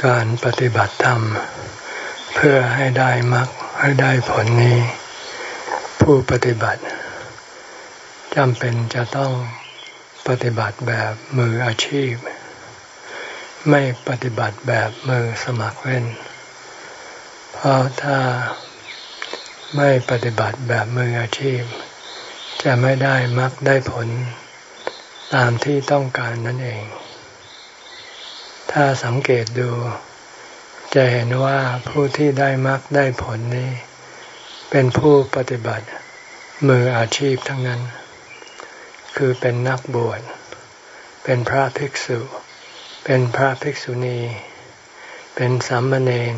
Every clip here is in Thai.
การปฏิบัติธรรม เพื่อให้ได้มรรคให้ได้ผลนี้ ผู้ปฏิบัติจำเป็นจะต้องปฏิบัติแบบมืออาชีพ ไม่ปฏิบัติแบบมือสมัครเล่น เพราะถ้าไม่ปฏิบัติแบบมืออาชีพ จะไม่ได้มรรคได้ผลตามที่ต้องการนั่นเอง ถ้าสังเกตดู จะเห็นว่าผู้ที่ได้มรรคได้ผลนี้ เป็นผู้ปฏิบัติมืออาชีพทั้งนั้น คือเป็นนักบวช เป็นพระภิกษุ เป็นพระภิกษุณี เป็นสามเณร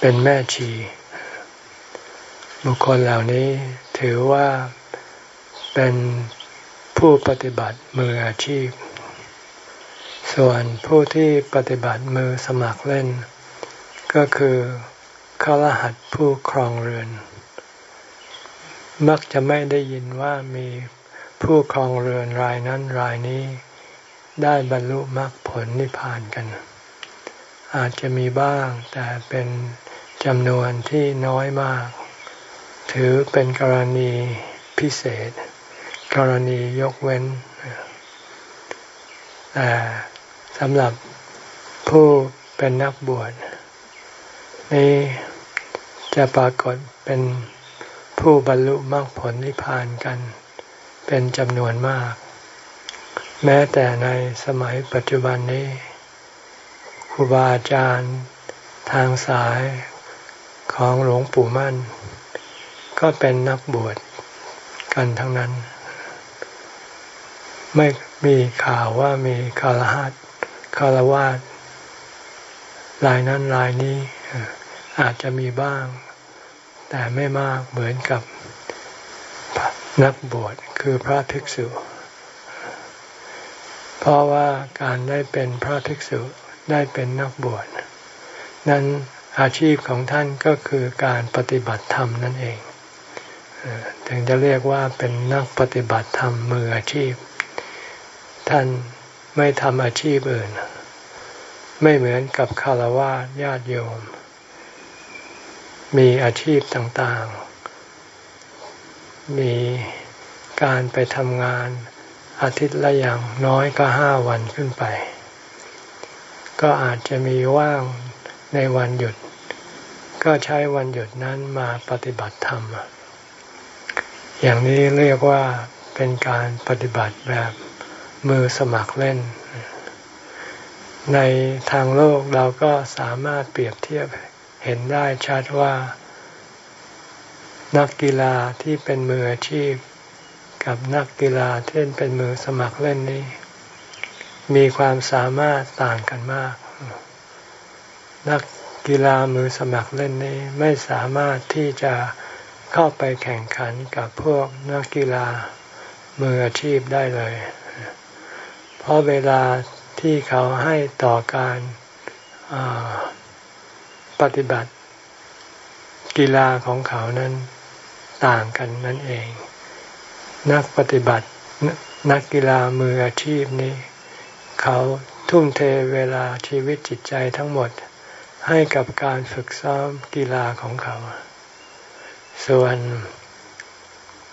เป็นแม่ชี บุคคลเหล่านี้ถือว่าเป็นผู้ปฏิบัติมืออาชีพ ส่วนผู้ที่ปฏิบัติมือสมัครเล่น ก็คือขลหัดผู้ครองเรือน มักจะไม่ได้ยินว่ามีผู้ครองเรือนรายนั้นรายนี้ ได้บรรลุมรรคผลนิพพานกัน อาจจะมีบ้างแต่เป็นจำนวนที่น้อยมาก ถือเป็นกรณีพิเศษ กรณียกเว้นแต่ สำหรับผู้เป็นนักบวชนี้จะปรากฏเป็นผู้บรรลุมรรคผลนิพพานกัน เป็นจำนวนมาก แม้แต่ในสมัยปัจจุบันนี้ครูบาอาจารย์ทางสายของหลวงปู่มั่น ก็เป็นนักบวชกันทั้งนั้น ไม่มีข่าวว่ามีคารหัส คารวาสลายนั้นลายนี้อาจจะมีบ้าง แต่ไม่มากเหมือนกับนักบวชคือพระภิกษุ เพราะว่าการได้เป็นพระภิกษุได้เป็นนักบวชนั้นอาชีพของท่านก็คือการปฏิบัติธรรมนั่นเองถึงจะเรียกว่าเป็นนักปฏิบัติธรรมมืออาชีพ ท่าน ไม่ทำอาชีพอื่น ไม่เหมือนกับคารวะญาติโยม มีอาชีพต่างๆ มีการไปทำงานอาทิตย์ละอย่างน้อยก็ห้าวันขึ้นไป ก็อาจจะมีว่างในวันหยุด ก็ใช้วันหยุดนั้นมาปฏิบัติธรรม อย่างนี้เรียกว่าเป็นการปฏิบัติแบบ มือสมัครเล่น ในทางโลกเราก็สามารถเปรียบเทียบเห็นได้ชัดว่า นักกีฬาที่เป็นมืออาชีพ กับนักกีฬาที่เป็นมือสมัครเล่นนี้ มีความสามารถต่างกันมาก นักกีฬามือสมัครเล่นนี้ไม่สามารถที่จะเข้าไปแข่งขันกับพวกนักกีฬามืออาชีพได้เลย เพราะเวลาที่เขาให้ต่อการปฏิบัติกีฬาของเขานั้นต่างกันนั่นเอง นักปฏิบัตินักกีฬามืออาชีพนี้ เขาทุ่มเทเวลาชีวิตจิตใจทั้งหมดให้กับการฝึกซ้อมกีฬาของเขา ส่วน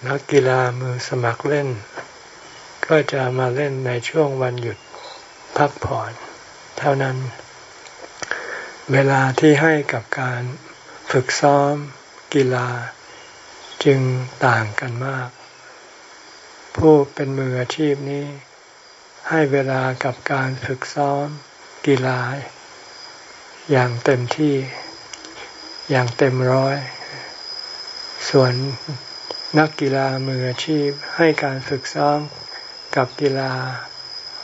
นักกีฬามือสมัครเล่น ก็จะมาเล่นในช่วงวันหยุดพักผ่อน เท่านั้น เวลาที่ให้กับการฝึกซ้อม กีฬา จึงต่างกันมาก ผู้เป็นมืออาชีพนี้ ให้เวลากับการฝึกซ้อม กีฬา อย่างเต็มที่อย่างเต็มร้อย ส่วนนักกีฬามืออาชีพให้การฝึกซ้อม กับกีฬา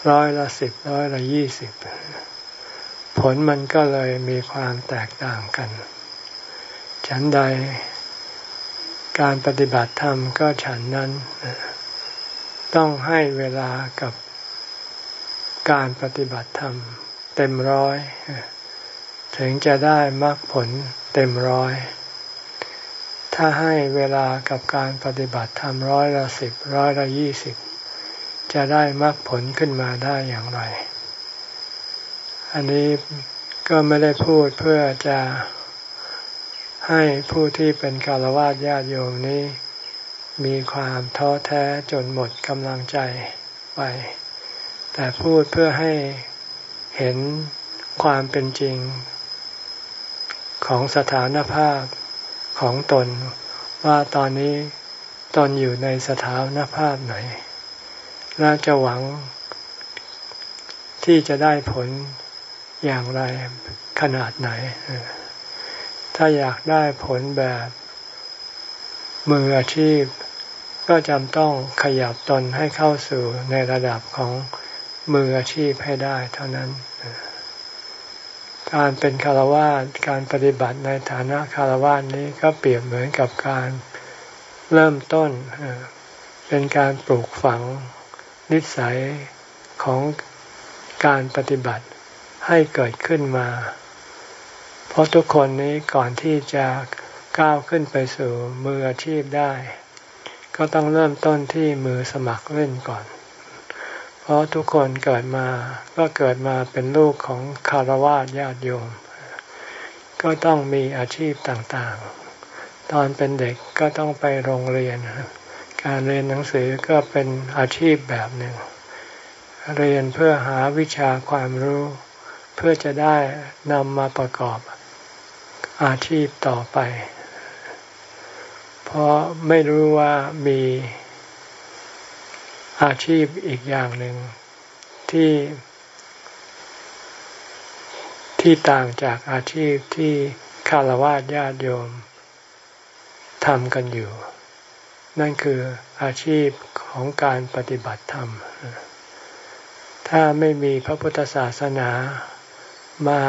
ร้อยละสิบร้อยละยี่สิบผลมันก็เลยมีความแตกต่างกัน ฉันใดการปฏิบัติธรรมก็ฉันนั้น ต้องให้เวลากับการปฏิบัติธรรม เต็มร้อย ถึงจะได้มรรคผลเต็มร้อย ถ้าให้เวลากับการปฏิบัติธรรมร้อยละสิบร้อยละยี่สิบ จะได้มรรคผลขึ้นมาได้อย่างไร อันนี้ก็ไม่ได้พูดเพื่อจะให้ผู้ที่เป็นคารวะญาติโยมนี้ มีความท้อแท้จนหมดกำลังใจไป แต่พูดเพื่อให้เห็นความเป็นจริง ของสถานภาพของตนว่าตอนนี้ตนอยู่ในสถานภาพไหน และจะหวังที่จะได้ผลอย่างไรขนาดไหน ถ้าอยากได้ผลแบบมืออาชีพ ก็จำต้องขยับตนให้เข้าสู่ในระดับของมืออาชีพให้ได้เท่านั้น การเป็นคารวะการปฏิบัติในฐานะคารวะนี้ก็เปรียบเหมือนกับการเริ่มต้น เป็นการปลูกฝัง นิสัยของการปฏิบัติให้เกิดขึ้นมา เพราะทุกคนนี้ก่อนที่จะก้าวขึ้นไปสู่มืออาชีพได้ ก็ต้องเริ่มต้นที่มือสมัครเล่นก่อน เพราะทุกคนเกิดมาก็เกิดมาเป็นลูกของคารวะญาติโยม ก็ต้องมีอาชีพต่างๆ ตอนเป็นเด็กก็ต้องไปโรงเรียน การเรียนหนังสือก็เป็นอาชีพแบบหนึ่ง เรียนเพื่อหาวิชาความรู้ เพื่อจะได้นำมาประกอบอาชีพต่อไป เพราะไม่รู้ว่ามีอาชีพอีกอย่างหนึ่งที่ ที่ต่างจากอาชีพที่คารวะญาติโยมทำกันอยู่ นั่นคืออาชีพของการปฏิบัติธรรม ถ้าไม่มีพระพุทธศาสนามา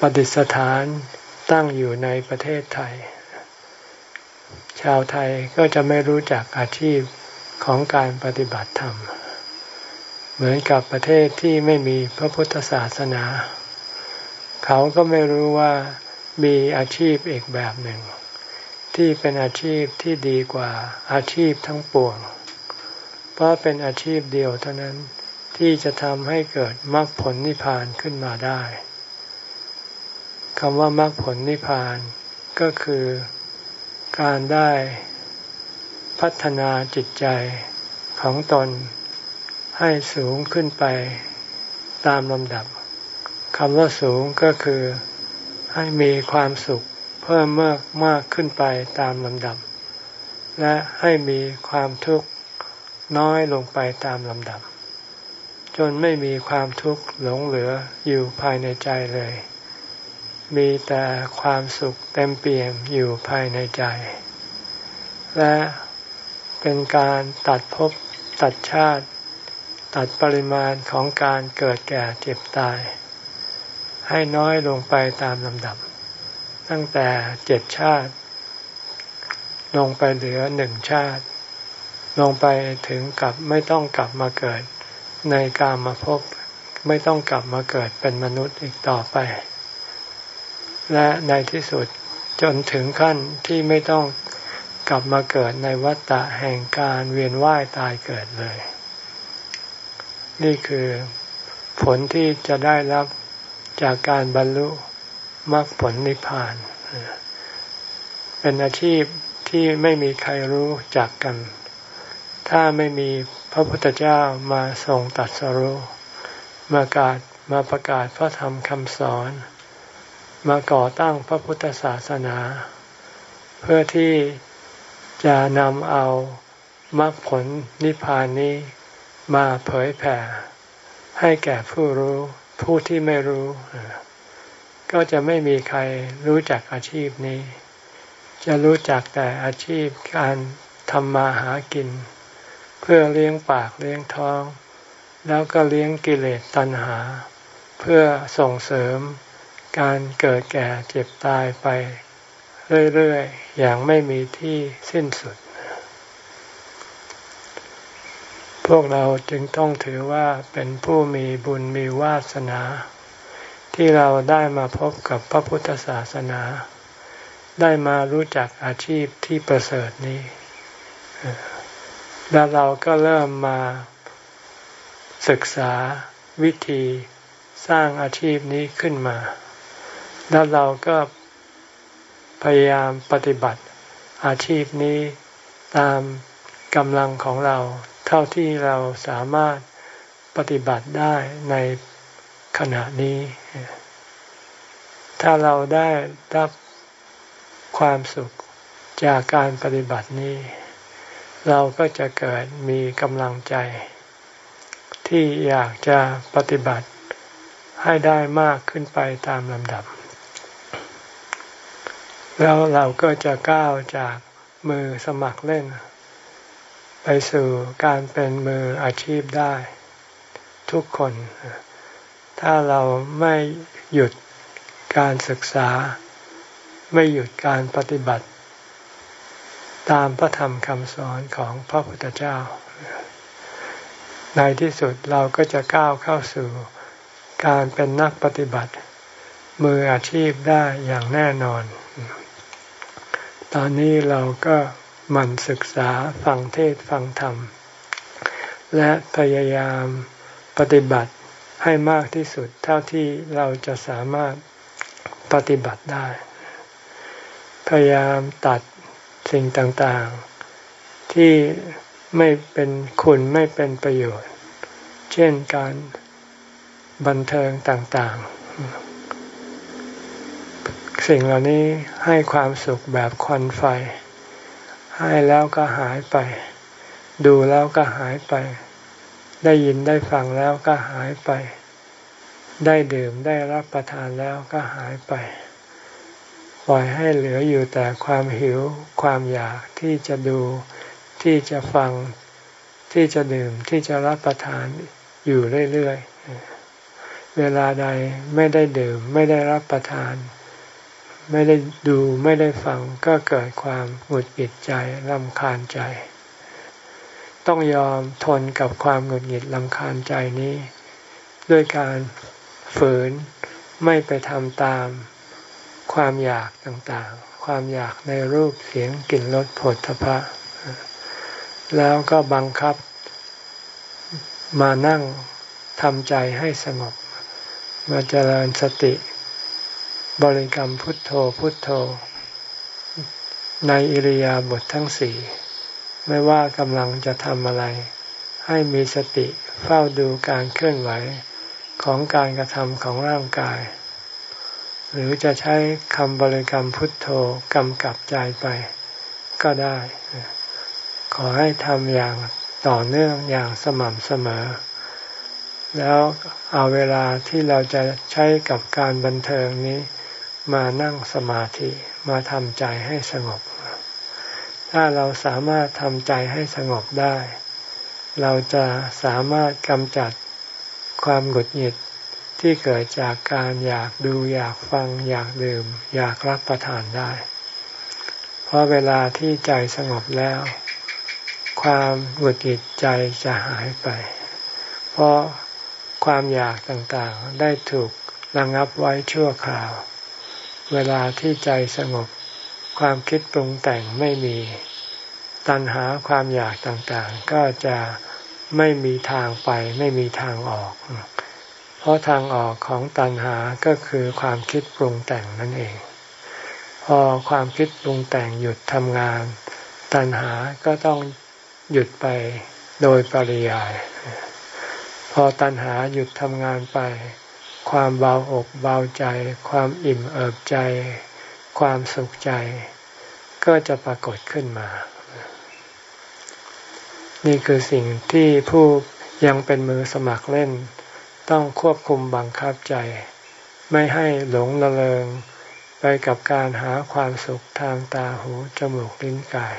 ปฏิสถานตั้งอยู่ในประเทศไทย ชาวไทยก็จะไม่รู้จักอาชีพของการปฏิบัติธรรม เหมือนกับประเทศที่ไม่มีพระพุทธศาสนา เขาก็ไม่รู้ว่ามีอาชีพอีกแบบหนึ่ง ที่เป็นอาชีพที่ดีกว่าอาชีพทั้งปวง เพราะเป็นอาชีพเดียวเท่านั้นที่จะทำให้เกิดมรรคผลนิพพานขึ้นมาได้คำว่ามรรคผลนิพพานก็คือการได้พัฒนาจิตใจของตนให้สูงขึ้นไปตามลำดับคำว่าสูงก็คือให้มีความสุข เพิ่มมากมากขึ้นไปตามลำดับ และให้มีความทุกข์น้อยลงไปตามลำดับ จนไม่มีความทุกข์หลงเหลืออยู่ภายในใจเลย มีแต่ความสุขเต็มเปี่ยมอยู่ภายในใจ และเป็นการตัดภพตัดชาติ ตัดปริมาณของการเกิดแก่เจ็บตาย ให้น้อยลงไปตามลำดับ ตั้งแต่เจ็ดชาติ ลงไปเหลือหนึ่งชาติ ลงไปถึงกับไม่ต้องกลับมาเกิด ในการมาพบไม่ต้องกลับมาเกิดเป็นมนุษย์อีกต่อไป และในที่สุดจนถึงขั้นที่ไม่ต้องกลับมาเกิดในวัฏฏะแห่งการเวียนว่ายตายเกิดเลย นี่คือผลที่จะได้รับจากการบรรลุ มรรคผลนิพพาน เป็นอาชีพที่ไม่มีใครรู้จักกัน ถ้าไม่มีพระพุทธเจ้ามาทรงตัดสรุมากาศมาประกาศพระธรรมคำสอน มาก่อตั้งพระพุทธศาสนา เพื่อที่จะนำเอามรรคผลนิพพานนี้มาเผยแผ่ให้แก่ผู้รู้ผู้ที่ไม่รู้ ก็จะไม่มีใครรู้จักอาชีพนี้ จะรู้จักแต่อาชีพการทำมาหากิน เพื่อเลี้ยงปากเลี้ยงท้อง แล้วก็เลี้ยงกิเลสตัณหา เพื่อส่งเสริมการเกิดแก่เจ็บตายไป เรื่อยๆ อย่างไม่มีที่สิ้นสุด พวกเราจึงต้องถือว่าเป็นผู้มีบุญมีวาสนา ที่เราได้มาพบกับพระพุทธศาสนา ได้มารู้จักอาชีพที่ประเสริฐนี้ แล้วเราก็เริ่มมาศึกษาวิธีสร้างอาชีพนี้ขึ้นมา แล้วเราก็พยายามปฏิบัติอาชีพนี้ตามกำลังของเรา เท่าที่เราสามารถปฏิบัติได้ในขณะนี้ ถ้าเราได้รับความสุขจากการปฏิบัตินี้ เราก็จะเกิดมีกำลังใจ ที่อยากจะปฏิบัติให้ได้มากขึ้นไปตามลำดับ แล้วเราก็จะก้าวจากมือสมัครเล่น ไปสู่การเป็นมืออาชีพได้ ทุกคน ถ้าเราไม่หยุด การศึกษา ไม่หยุดการปฏิบัติ ตามพระธรรมคำสอนของพระพุทธเจ้า ในที่สุดเราก็จะก้าวเข้าสู่การเป็นนักปฏิบัติ มืออาชีพได้อย่างแน่นอน ตอนนี้เราก็หมั่นศึกษาฟังเทศฟังธรรม และพยายามปฏิบัติให้มากที่สุดเท่าที่เราจะสามารถ ปฏิบัติได้ พยายามตัดสิ่งต่างๆ ที่ไม่เป็นคุณไม่เป็นประโยชน์ เช่นการบันเทิงต่างๆ สิ่งเหล่านี้ให้ความสุขแบบควันไฟ ให้แล้วก็หายไป ดูแล้วก็หายไป ได้ยินได้ฟังแล้วก็หายไป ได้ดื่มได้รับประทานแล้วก็หายไป ปล่อยให้เหลืออยู่แต่ความหิวความอยากที่จะดูที่จะฟังที่จะดื่มที่จะรับประทานอยู่เรื่อยๆ เวลาใดไม่ได้ดื่มไม่ได้รับประทาน ไม่ได้ดูไม่ได้ฟังก็เกิดความหงุดหงิดใจลำคาญใจ ต้องยอมทนกับความหงุดหงิดลำคาญใจนี้ ด้วยการ ฝืนไม่ไปทำตามความอยากต่างๆ ความอยากในรูปเสียงกลิ่นรสผลทพะ แล้วก็บังคับ มานั่งทำใจให้สงบ มาเจริญสติ บริกรรมพุทโธพุทโธ ในอิริยาบถททั้งสี่ไม่ว่ากำลังจะทำอะไร ให้มีสติเฝ้าดูการเคลื่อนไหว ของการกระทำของร่างกาย หรือจะใช้คำบริกรรมพุทโธกำกับใจไป ก็ได้ ขอให้ทำอย่างต่อเนื่องอย่างสม่ำเสมอ แล้วเอาเวลาที่เราจะใช้กับการบันเทิงนี้ มานั่งสมาธิมาทำใจให้สงบ ถ้าเราสามารถทำใจให้สงบได้ เราจะสามารถกำจัด ความหงุดหงิดที่เกิดจากการอยากดูอยากฟังอยากดื่ม อยากรับประทานได้ เพราะเวลาที่ใจสงบแล้ว ความหงุดหงิดใจจะหายไป เพราะความอยากต่างๆได้ถูกระงับไว้ชั่วคราว เวลาที่ใจสงบ ความคิดปรุงแต่งไม่มี ตัณหาความอยากต่างๆ ก็จะ ไม่มีทางไปไม่มีทางออก เพราะทางออกของตัณหาก็คือความคิดปรุงแต่งนั่นเอง พอความคิดปรุงแต่งหยุดทำงาน ตัณหาก็ต้องหยุดไปโดยปริยาย พอตัณหาหยุดทำงานไป ความเบาอกเบาใจ ความอิ่มเอิบใจ ความสุขใจ ก็จะปรากฏขึ้นมา นี่คือสิ่งที่ผู้ยังเป็นมือสมัครเล่น ต้องควบคุมบังคับใจ ไม่ให้หลงละเลงไปกับการหาความสุขทางตาหูจมูกลิ้นกาย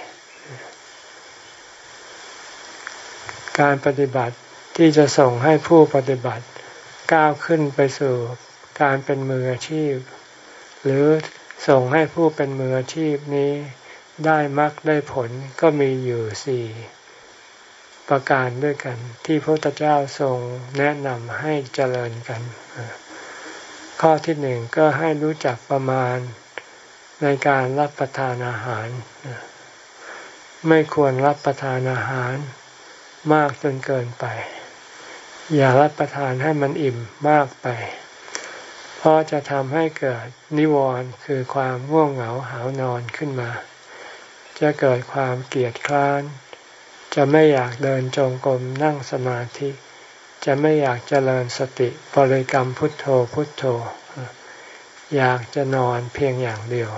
การปฏิบัติที่จะส่งให้ผู้ปฏิบัติก้าวขึ้นไปสู่การเป็นมืออาชีพ หรือส่งให้ผู้เป็นมืออาชีพนี้ได้มรรคได้ผลก็มีอยู่สี่ ประการด้วยกัน ที่พระพุทธเจ้าทรงแนะนำให้เจริญกัน ข้อที่หนึ่งก็ให้รู้จักประมาณในการรับประทานอาหาร ไม่ควรรับประทานอาหารมากจนเกินไป อย่ารับประทานให้มันอิ่มมากไป เพราะจะทำให้เกิดนิวรณ์คือความง่วงเหงาหานอนขึ้นมา จะเกิดความเกลียดคร้าน จะไม่อยากเดินจงกรมนั่งสมาธิ จะไม่อยากเจริญสติบริกรรมพุทโธพุทโธ อยากจะนอนเพียงอย่างเดียว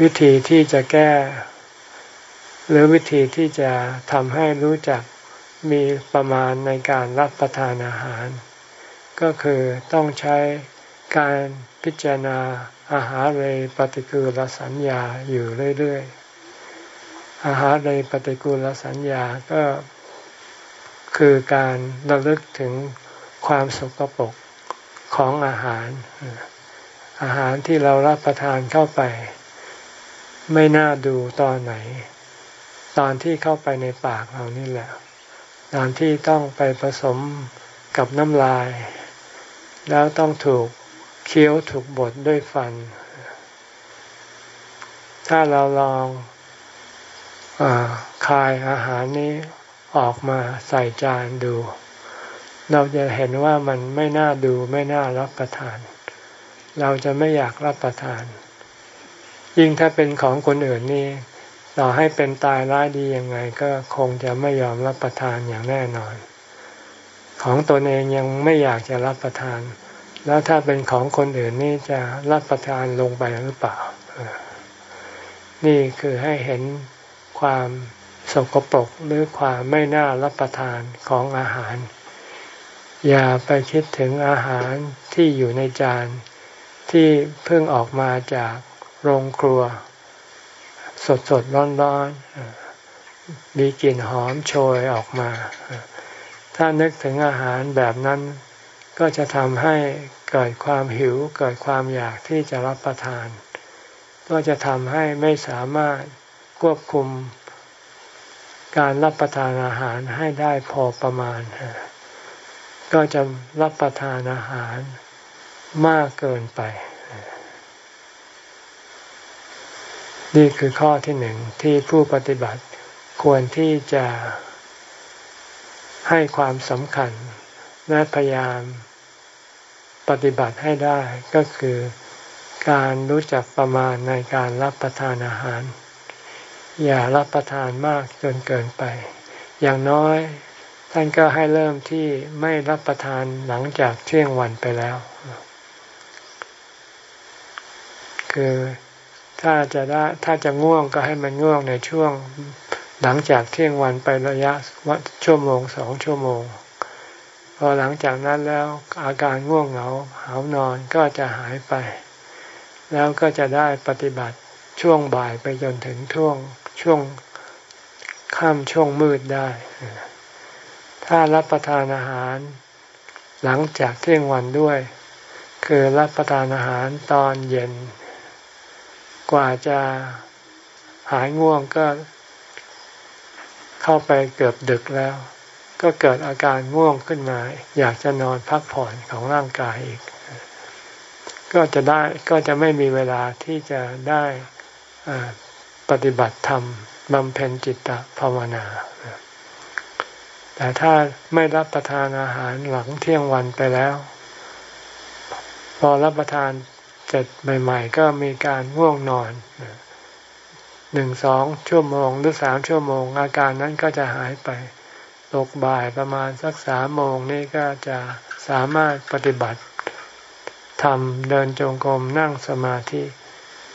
วิธีที่จะแก้ หรือวิธีที่จะทำให้รู้จักมีประมาณในการรับประทานอาหาร ก็คือต้องใช้การพิจารณาอาหารเลยปฏิกูลสัญญาอยู่เรื่อย ๆ อาหารเลยปฏิกูลสัญญาก็คือการระลึกถึงความสกปรกของอาหาร อาหารที่เรารับประทานเข้าไป ไม่น่าดูตอนไหน ตอนที่เข้าไปในปากเรานี่แหละ ตอนที่ต้องไปผสมกับน้ำลาย แล้วต้องถูกเคี้ยวถูกบดด้วยฟัน ถ้าเราลอง คายอาหารนี้ออกมาใส่จานดู เราจะเห็นว่ามันไม่น่าดูไม่น่ารับประทาน เราจะไม่อยากรับประทาน ยิ่งถ้าเป็นของคนอื่นนี่ต่อให้เป็นตายร้ายดียังไงก็คงจะไม่ยอมรับประทานอย่างแน่นอน ของตนเองยังไม่อยากจะรับประทาน แล้วถ้าเป็นของคนอื่นนี่จะรับประทานลงไปหรือเปล่า นี่คือให้เห็น ความสกปรกหรือความไม่น่ารับประทานของอาหาร อย่าไปคิดถึงอาหารที่อยู่ในจานที่เพิ่งออกมาจากโรงครัว สดสดร้อนร้อนมีกลิ่นหอมโชยออกมา ถ้านึกถึงอาหารแบบนั้น ก็จะทำให้เกิดความหิวเกิดความอยากที่จะรับประทาน ก็จะทำให้ไม่สามารถ ควบคุมการรับประทานอาหารให้ได้พอประมาณ ก็จะรับประทานอาหารมากเกินไป นี่คือข้อที่หนึ่งที่ผู้ปฏิบัติควรที่จะให้ความสำคัญและพยายามปฏิบัติให้ได้ก็คือการรู้จักประมาณในการรับประทานอาหาร อย่ารับประทานมากจนเกินไป อย่างน้อยท่านก็ให้เริ่มที่ไม่รับประทานหลังจากเที่ยงวันไปแล้ว คือถ้าจะได้ถ้าจะง่วงก็ให้มันง่วงในช่วงหลังจากเที่ยงวันไประยะวัชั่วโมงสองชั่วโมง พอหลังจากนั้นแล้วอาการง่วงเหงาหานอนก็จะหายไป แล้วก็จะได้ปฏิบัติช่วงบ่ายไปจนถึงช่วง ช่วงค่ำช่วงมืดได้ ถ้ารับประทานอาหาร หลังจากเที่ยงวันด้วย คือรับประทานอาหารตอนเย็น กว่าจะหายง่วงก็เข้าไปเกือบดึกแล้ว ก็เกิดอาการง่วงขึ้นมา อยากจะนอนพักผ่อนของร่างกายอีก ก็จะได้ก็จะไม่มีเวลาที่จะได้ ปฏิบัติธรรมบำเพ็ญจิตตภาวนา แต่ถ้าไม่รับประทานอาหารหลังเที่ยงวันไปแล้ว พอรับประทานเสร็จใหม่ ๆ ก็มีการง่วงนอนหนึ่งสองชั่วโมงหรือสามชั่วโมง อาการนั้นก็จะหายไป ตกบ่ายประมาณสักสามโมงนี่ก็จะสามารถปฏิบัติทำเดินจงกรมนั่งสมาธิ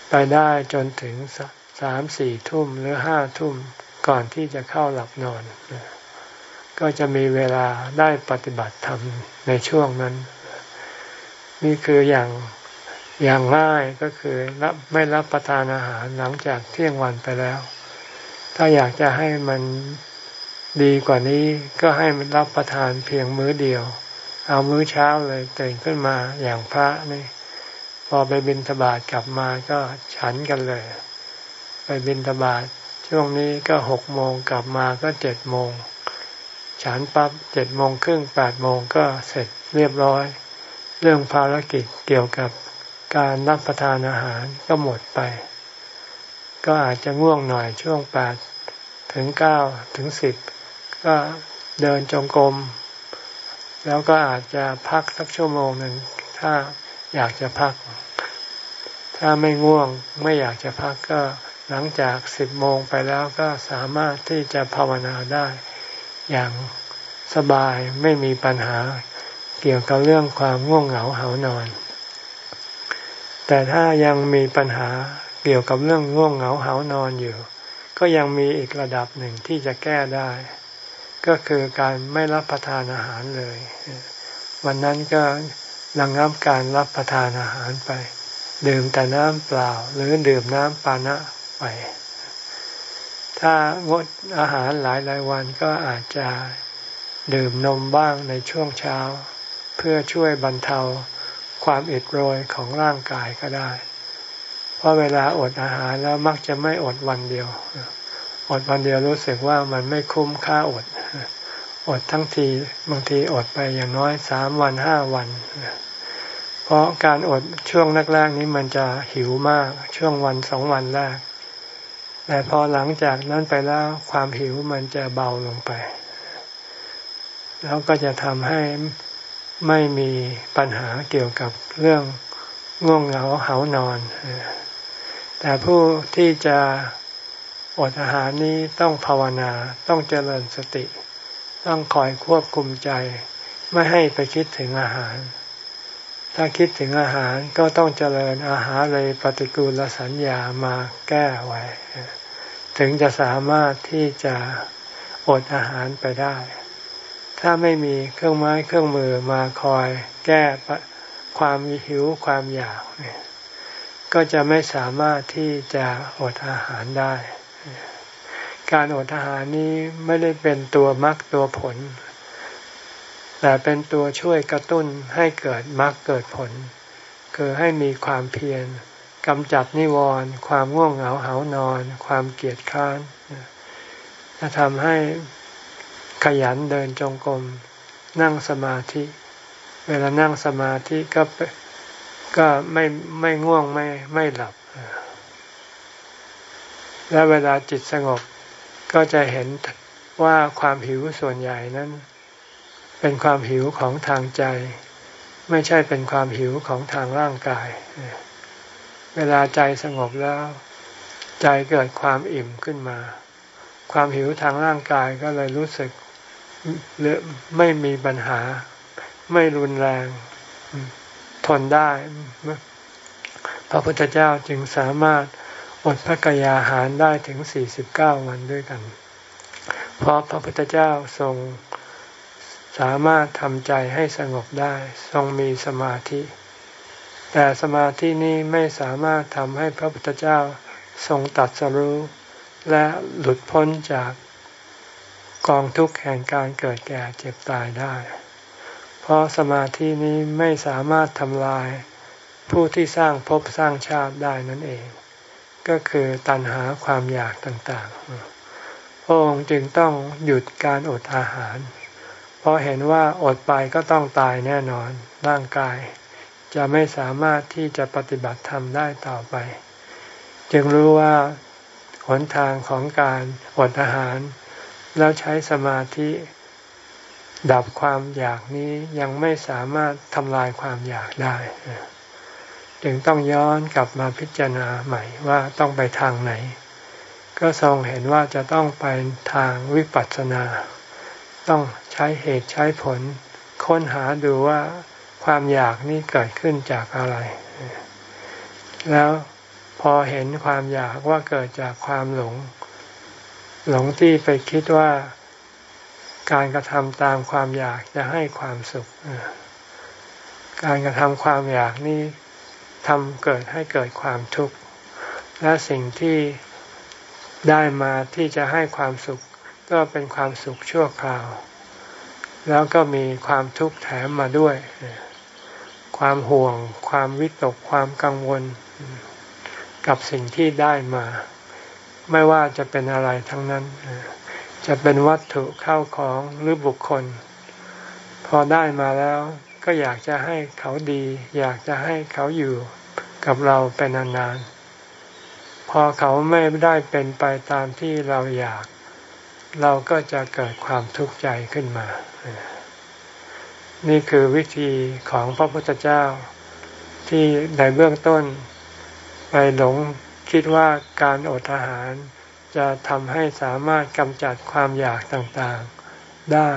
ไปได้จนถึงส สามสี่ทุ่มหรือห้าทุ่มก่อนที่จะเข้าหลับนอน ก็จะมีเวลาได้ปฏิบัติธรรมในช่วงนั้น นี่คืออย่างอย่างง่ายก็คือรับไม่รับประทานอาหารหลังจากเที่ยงวันไปแล้ว ถ้าอยากจะให้มันดีกว่านี้ก็ให้มันรับประทานเพียงมื้อเดียว เอามื้อเช้าเลยตื่นขึ้นมาอย่างพระนี่ พอไปบินทบาทกลับมาก็ฉันกันเลย ไปบินทบาทช่วงนี้ก็หกโมงกลับมาก็เจ็ดโมง ฉันปั๊บเจ็ดโมงครึ่งแปดโมงก็เสร็จเรียบร้อย เรื่องภารกิจเกี่ยวกับการรับประทานอาหารก็หมดไป ก็อาจจะง่วงหน่อยช่วงแปดถึงเก้าถึงสิบก็เดินจงกรมแล้วก็อาจจะพักสักชั่วโมงหนึ่งถ้าอยากจะพัก ถ้าไม่ง่วงไม่อยากจะพักก็ หลังจากสิบโมงไปแล้วก็สามารถที่จะภาวนาได้ อย่างสบายไม่มีปัญหาเกี่ยวกับเรื่องความง่วงเหงาเหานอน แต่ถ้ายังมีปัญหาเกี่ยวกับเรื่องง่วงเหงาเหานอนอยู่ ก็ยังมีอีกระดับหนึ่งที่จะแก้ได้ ก็คือการไม่รับประทานอาหารเลย วันนั้นก็ระงงับการรับประทานอาหารไป ดื่มแต่น้ำเปล่า หรือดื่มน้ำปานะ ไป ถ้างดอาหารหลายหลายวันก็อาจจะดื่มนมบ้างในช่วงเช้า เพื่อช่วยบรรเทาความอิดโรยของร่างกายก็ได้ เพราะเวลาอดอาหารแล้วมักจะไม่อดวันเดียว อดวันเดียวรู้สึกว่ามันไม่คุ้มค่าอด อดทั้งทีบางทีอดไปอย่างน้อยสามวันห้าวัน เพราะการอดช่วงแรกๆนี้มันจะหิวมากช่วงวันสองวันแรก แต่พอหลังจากนั้นไปแล้วความหิวมันจะเบาลงไป แล้วก็จะทำให้ไม่มีปัญหาเกี่ยวกับเรื่องง่วงเหงาเหานอน แต่ผู้ที่จะอดอาหารนี้ต้องภาวนาต้องเจริญสติ ต้องคอยควบคุมใจ ไม่ให้ไปคิดถึงอาหาร ถ้าคิดถึงอาหารก็ต้องเจริญอาหารเลยปฏิกูลสัญญามาแก้ไว้ ถึงจะสามารถที่จะอดอาหารไปได้ ถ้าไม่มีเครื่องไม้เครื่องมือมาคอยแก้ความหิวความอยากเนี่ยก็จะไม่สามารถที่จะอดอาหารได้ การอดอาหารนี้ไม่ได้เป็นตัวมรรคตัวผล แต่เป็นตัวช่วยกระตุ้นให้เกิดมรรคเกิดผล คือให้มีความเพียรกำจัดนิวรณ์ความง่วงเหงาเหานอน ความเกียดค้านจะทำให้ขยันเดินจงกรมนั่งสมาธิ เวลานั่งสมาธิก็ก็ไม่ไม่ง่วงไม่ไม่หลับ และเวลาจิตสงบก็จะเห็นว่าความหิวส่วนใหญ่นั้น เป็นความหิวของทางใจ ไม่ใช่เป็นความหิวของทางร่างกาย เวลาใจสงบแล้ว ใจเกิดความอิ่มขึ้นมา ความหิวทางร่างกายก็เลยรู้สึกหรือไม่มีปัญหา ไม่รุนแรง ทนได้ พระพุทธเจ้าจึงสามารถอดพระกยาหารได้ถึงสี่สิบเก้าวันด้วยกัน เพราะพระพุทธเจ้าทรง สามารถทำใจให้สงบได้ทรงมีสมาธิ แต่สมาธินี้ไม่สามารถทำให้พระพุทธเจ้าทรงตัดสรู้ และหลุดพ้นจากกองทุกข์แห่งการเกิดแก่เจ็บตายได้ เพราะสมาธินี้ไม่สามารถทำลาย ผู้ที่สร้างภพสร้างชาติได้นั่นเอง ก็คือตัณหาความอยากต่างๆพระองค์จึงต้องหยุดการอดอาหาร เพราะเห็นว่าอดไปก็ต้องตายแน่นอนร่างกาย จะไม่สามารถที่จะปฏิบัติธรรมได้ต่อไป จึงรู้ว่าหนทางของการอดอาหาร แล้วใช้สมาธิดับความอยากนี้ยังไม่สามารถทำลายความอยากได้ จึงต้องย้อนกลับมาพิจารณาใหม่ว่าต้องไปทางไหน ก็ทรงเห็นว่าจะต้องไปทางวิปัสสนา ต้อง ช้เหตุใช้ผล ค้นหาดูว่าความอยากนี้เกิดขึ้นจากอะไร แล้วพอเห็นความอยากว่าเกิดจากความหลง หลงที่ไปคิดว่าการกระทำตามความอยากจะให้ความสุข การกระทำความอยากนี้ทำเกิดให้เกิดความทุกข์ และสิ่งที่ได้มาที่จะให้ความสุข ก็เป็นความสุขชั่วคราว แล้วก็มีความทุกข์แถมมาด้วย ความห่วง ความวิตก ความกังวล กับสิ่งที่ได้มา ไม่ว่าจะเป็นอะไรทั้งนั้น จะเป็นวัตถุเข้าของหรือบุคคล พอได้มาแล้วก็อยากจะให้เขาดี อยากจะให้เขาอยู่กับเราเป็นนานๆ พอเขาไม่ได้เป็นไปตามที่เราอยาก เราก็จะเกิดความทุกข์ใจขึ้นมา นี่คือวิธีของพระพุทธเจ้าที่ในเบื้องต้นไปหลงคิดว่าการอดอาหารจะทำให้สามารถกำจัดความอยากต่างๆได้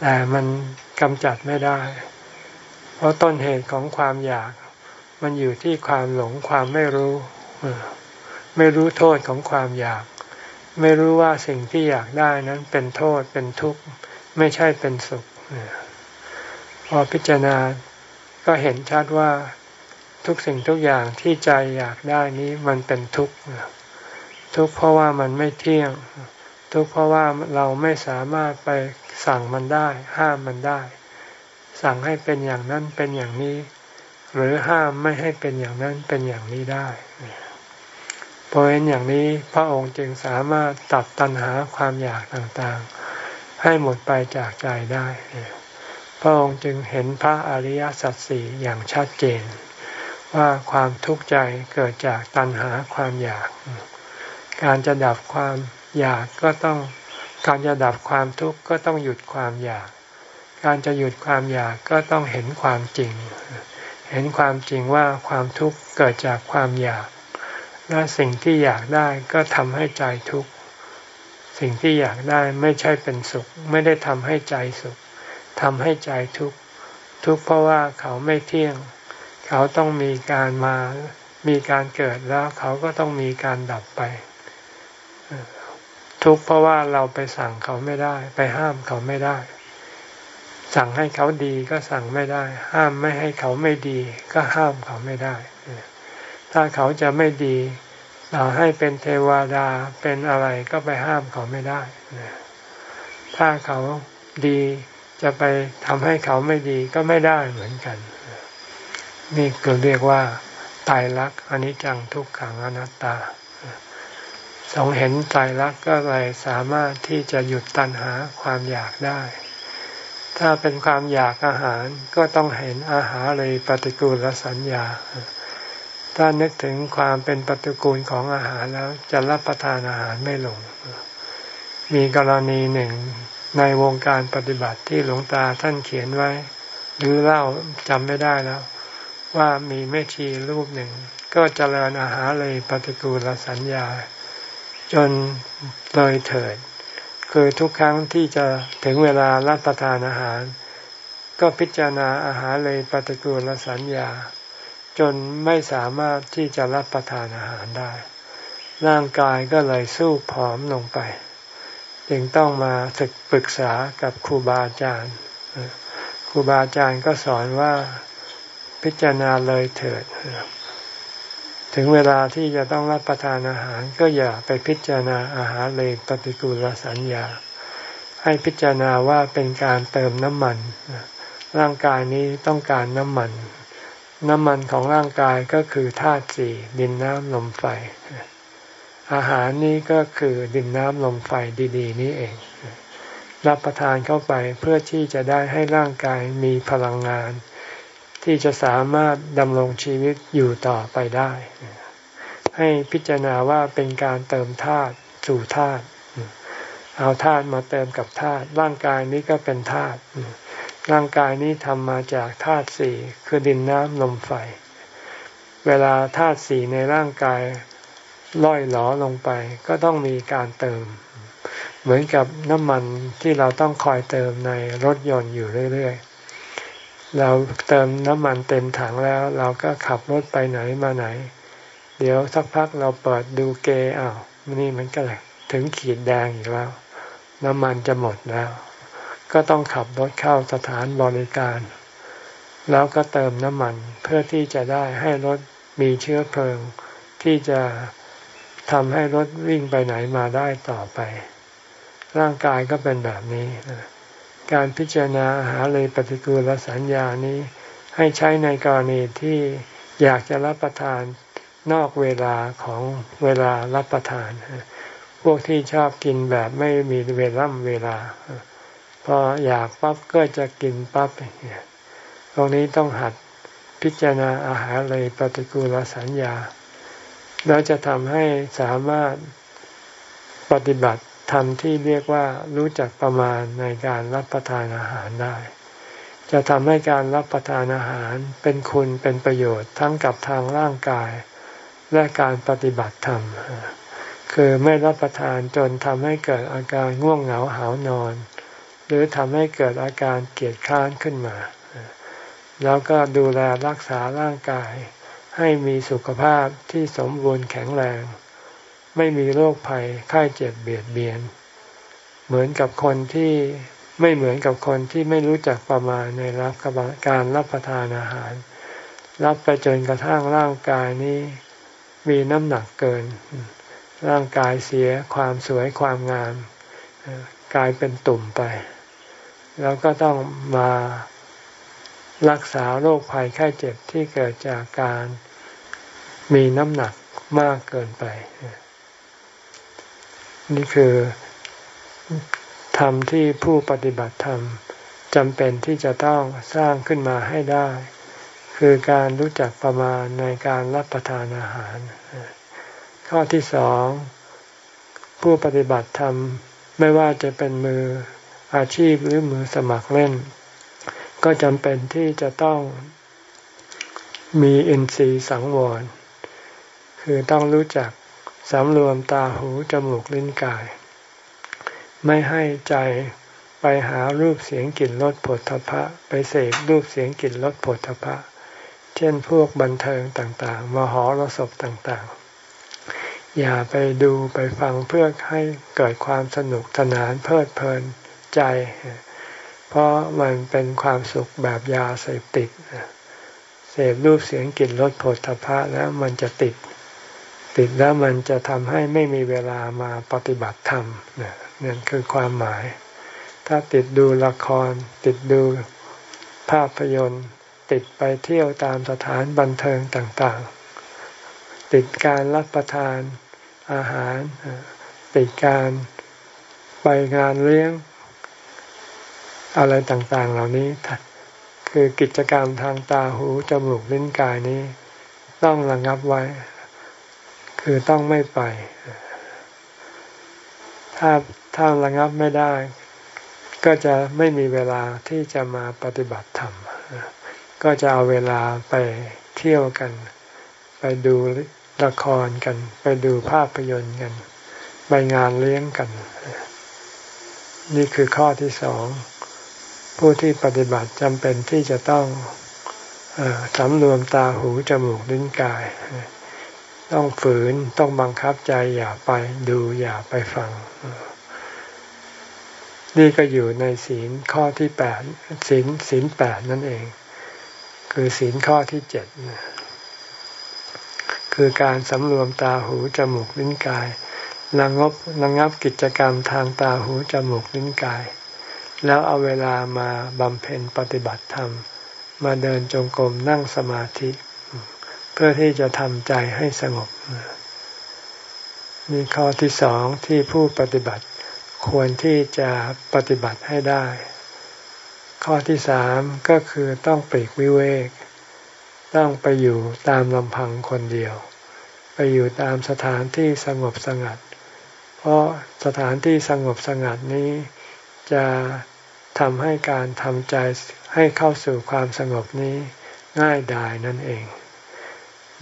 แต่มันกำจัดไม่ได้ เพราะต้นเหตุของความอยาก มันอยู่ที่ความหลงความไม่รู้ ไม่รู้โทษของความอยาก ไม่รู้ว่าสิ่งที่อยากได้นั้นเป็นโทษเป็นทุกข์ ไม่ใช่เป็นสุข พอพิจารณาก็เห็นชัดว่าทุกสิ่งทุกอย่างที่ใจอยากได้นี้มันเป็นทุกข์ทุกข์เพราะว่ามันไม่เที่ยง ทุกข์เพราะว่าเราไม่สามารถไปสั่งมันได้ ห้ามมันได้ สั่งให้เป็นอย่างนั้นเป็นอย่างนี้ หรือห้ามไม่ให้เป็นอย่างนั้นเป็นอย่างนี้ได้เพราะเห็นอย่างนี้พระองค์จึงสามารถตัดตัณหาความอยากต่างๆ ให้หมดไปจากใจได้พระองค์จึงเห็นพระอริยสัจสี่อย่างชัดเจน ว่าความทุกข์ใจเกิดจากตัณหาความอยาก การจะดับความอยากก็ต้องการจะดับความทุกข์ก็ต้องหยุดความอยาก การจะหยุดความอยากก็ต้องเห็นความจริง เห็นความจริงว่าความทุกข์เกิดจากความอยาก และสิ่งที่อยากได้ก็ทำให้ใจทุกข์ สิ่งที่อยากได้ไม่ใช่เป็นสุข ไม่ได้ทำให้ใจสุขทำให้ใจทุกข์ทุกข์เพราะว่าเขาไม่เที่ยง เขาต้องมีการมามีการเกิดแล้วเขาก็ต้องมีการดับไป ทุกข์เพราะว่าเราไปสั่งเขาไม่ได้ ไปห้ามเขาไม่ได้ สั่งให้เขาดีก็สั่งไม่ได้ ห้ามไม่ให้เขาไม่ดี ก็ห้ามเขาไม่ได้ ถ้าเขาจะไม่ดี ให้เป็นเทวดาเป็นอะไรก็ไปห้ามเขาไม่ได้ ถ้าเขาดีจะไปทำให้เขาไม่ดีก็ไม่ได้เหมือนกัน นี่ก็เรียกว่าตายรักอนิจจังทุกขังอนัตตาสองเห็นตายรักก็เลยสามารถที่จะหยุดตัณหาความอยากได้ ถ้าเป็นความอยากอาหารก็ต้องเห็นอาหารเลยปฏิกูลสัญญา ถ้านึกถึงความเป็นปฏิกูลของอาหารแล้วจะรับประทานอาหารไม่ลง มีกรณีหนึ่งในวงการปฏิบัติที่หลวงตาท่านเขียนไว้ หรือเล่าจำไม่ได้แล้ว ว่ามีแม่ชีรูปหนึ่ง ก็เจริญอาหารเลยปฏิกูลสัญญา จนเลยเถิด คือทุกครั้งที่จะถึงเวลารับประทานอาหาร ก็พิจารณาอาหารเลยปฏิกูลสัญญา จนไม่สามารถที่จะรับประทานอาหารได้ ร่างกายก็เลยสู้ผอมลงไป จึงต้องมาศึกปรึกษากับครูบาอาจารย์ครูบาอาจารย์ก็สอนว่าพิจารณาเลยเถิด ถึงเวลาที่จะต้องรับประทานอาหาร ก็อย่าไปพิจารณาอาหารเลยปฏิกูลสัญญา ให้พิจารณาว่าเป็นการเติมน้ำมัน ร่างกายนี้ต้องการน้ำมัน น้ำมันของร่างกายก็คือธาตุสี่ดินน้ำลมไฟ อาหารนี้ก็คือดินน้ำลมไฟดีๆ นี้เอง รับประทานเข้าไปเพื่อที่จะได้ให้ร่างกายมีพลังงาน ที่จะสามารถดำรงชีวิตอยู่ต่อไปได้ ให้พิจารณาว่าเป็นการเติมธาตุสู่ธาตุเอาธาตุมาเติมกับธาตุร่างกายนี้ก็เป็นธาตุ ร่างกายนี้ทำมาจากธาตุสี่คือดินน้ำลมไฟ เวลาธาตุสี่ในร่างกายล่อยหลอลงไป ก็ต้องมีการเติม เหมือนกับน้ำมันที่เราต้องคอยเติมในรถยนต์อยู่เรื่อยๆ เราเติมน้ำมันเต็มถังแล้ว เราก็ขับรถไปไหนมาไหน เดี๋ยวสักพักเราเปิดดูเกอ้าวนี่มันก็ถึงขีดแดงอีกแล้ว น้ำมันจะหมดแล้ว ก็ต้องขับรถเข้าสถานบริการ แล้วก็เติมน้ำมันเพื่อที่จะได้ให้รถมีเชื้อเพลิง ที่จะทำให้รถวิ่งไปไหนมาได้ต่อไป ร่างกายก็เป็นแบบนี้ การพิจารณาหาเลยปฏิกูลสัญญานี้ ให้ใช้ในกรณีที่อยากจะรับประทานนอกเวลาของเวลารับประทาน พวกที่ชอบกินแบบไม่มีเวล่ำเวลา พออยากปั๊บก็จะกินปั๊บตรงนี้ต้องหัดพิจารณาอาหารเลยปฏิกูลสัญญา แล้วจะทำให้สามารถปฏิบัติธรรมที่เรียกว่ารู้จักประมาณในการรับประทานอาหารได้ จะทำให้การรับประทานอาหารเป็นคุณเป็นประโยชน์ทั้งกับทางร่างกาย และการปฏิบัติธรรม คือไม่รับประทานจนทำให้เกิดอาการง่วงเหงาหานอน หรือทำให้เกิดอาการเกียดค้านขึ้นมา แล้วก็ดูแลรักษาร่างกาย ให้มีสุขภาพที่สมบูรณ์แข็งแรง ไม่มีโรคภัยไข้เจ็บเบียดเบียน เหมือนกับคนที่ไม่เหมือนกับคนที่ไม่รู้จักประมาณในรับการรับประทานอาหาร รับไปจนกระทั่งร่างกายนี้มีน้ำหนักเกิน ร่างกายเสียความสวยความงามกลายเป็นตุ่มไป แล้วก็ต้องมารักษาโรคภัยไข้เจ็บที่เกิดจากการมีน้ำหนักมากเกินไป นี่คือธรรมที่ผู้ปฏิบัติธรรมจำเป็นที่จะต้องสร้างขึ้นมาให้ได้ คือการรู้จักประมาณในการรับประทานอาหาร ข้อที่สองผู้ปฏิบัติธรรมไม่ว่าจะเป็นมือ อาชีพหรือมือสมัครเล่น ก็จำเป็นที่จะต้องมีอินทรีย์สังวร คือต้องรู้จักสำรวมตาหูจมูกลิ้นกาย ไม่ให้ใจไปหารูปเสียงกลิ่นรสผลทพะ ไปเสพรูปเสียงกลิ่นรสผลทพะ เช่นพวกบันเทิงต่างๆ มหรสพต่างๆ อย่าไปดูไปฟังเพื่อให้เกิดความสนุกสนานเพลิดเพลิน ใจ เพราะมันเป็นความสุขแบบยาเสพติด เสพรูปเสียงกลิ่นรสผลทพะแล้วมันจะติด ติดแล้วมันจะทำให้ไม่มีเวลามาปฏิบัติธรรมนั่นคือความหมาย ถ้าติดดูละคร ติดดูภาพยนตร์ติดไปเที่ยวตามสถานบันเทิงต่างๆ ติดการรับประทานอาหาร ติดการไปงานเลี้ยง อะไรต่างๆ เหล่านี้คือกิจกรรมทางตาหูจมูกลิ้นกายนี้ ต้องระงับไว้ คือต้องไม่ไป ถ้าถ้าระงับไม่ได้ ก็จะไม่มีเวลาที่จะมาปฏิบัติธรรม ก็จะเอาเวลาไปเที่ยวกัน ไปดูละครกัน ไปดูภาพยนตร์กัน ไปงานเลี้ยงกัน นี่คือข้อที่สอง ผู้ที่ปฏิบัติจำเป็นที่จะต้องสำรวมตาหูจมูกลิ้นกาย ต้องฝืนต้องบังคับใจอย่าไปดูอย่าไปฟัง นี่ก็อยู่ในศีลข้อที่แปดศีลศีลแปดนั่นเอง คือศีลข้อที่เจ็ดคือการสำรวมตาหูจมูกลิ้นกายระงบระงับกิจกรรมทางตาหูจมูกลิ้นกาย แล้วเอาเวลามาบำเพ็ญปฏิบัติธรรม มาเดินจงกรมนั่งสมาธิ เพื่อที่จะทำใจให้สงบมีข้อที่สองที่ผู้ปฏิบัติควรที่จะปฏิบัติให้ได้ ข้อที่สามก็คือต้องปลีกวิเวก ต้องไปอยู่ตามลำพังคนเดียว ไปอยู่ตามสถานที่สงบสงัด เพราะสถานที่สงบสงัดนี้จะ ทำให้การทำใจให้เข้าสู่ความสงบนี้ง่ายดายนั่นเอง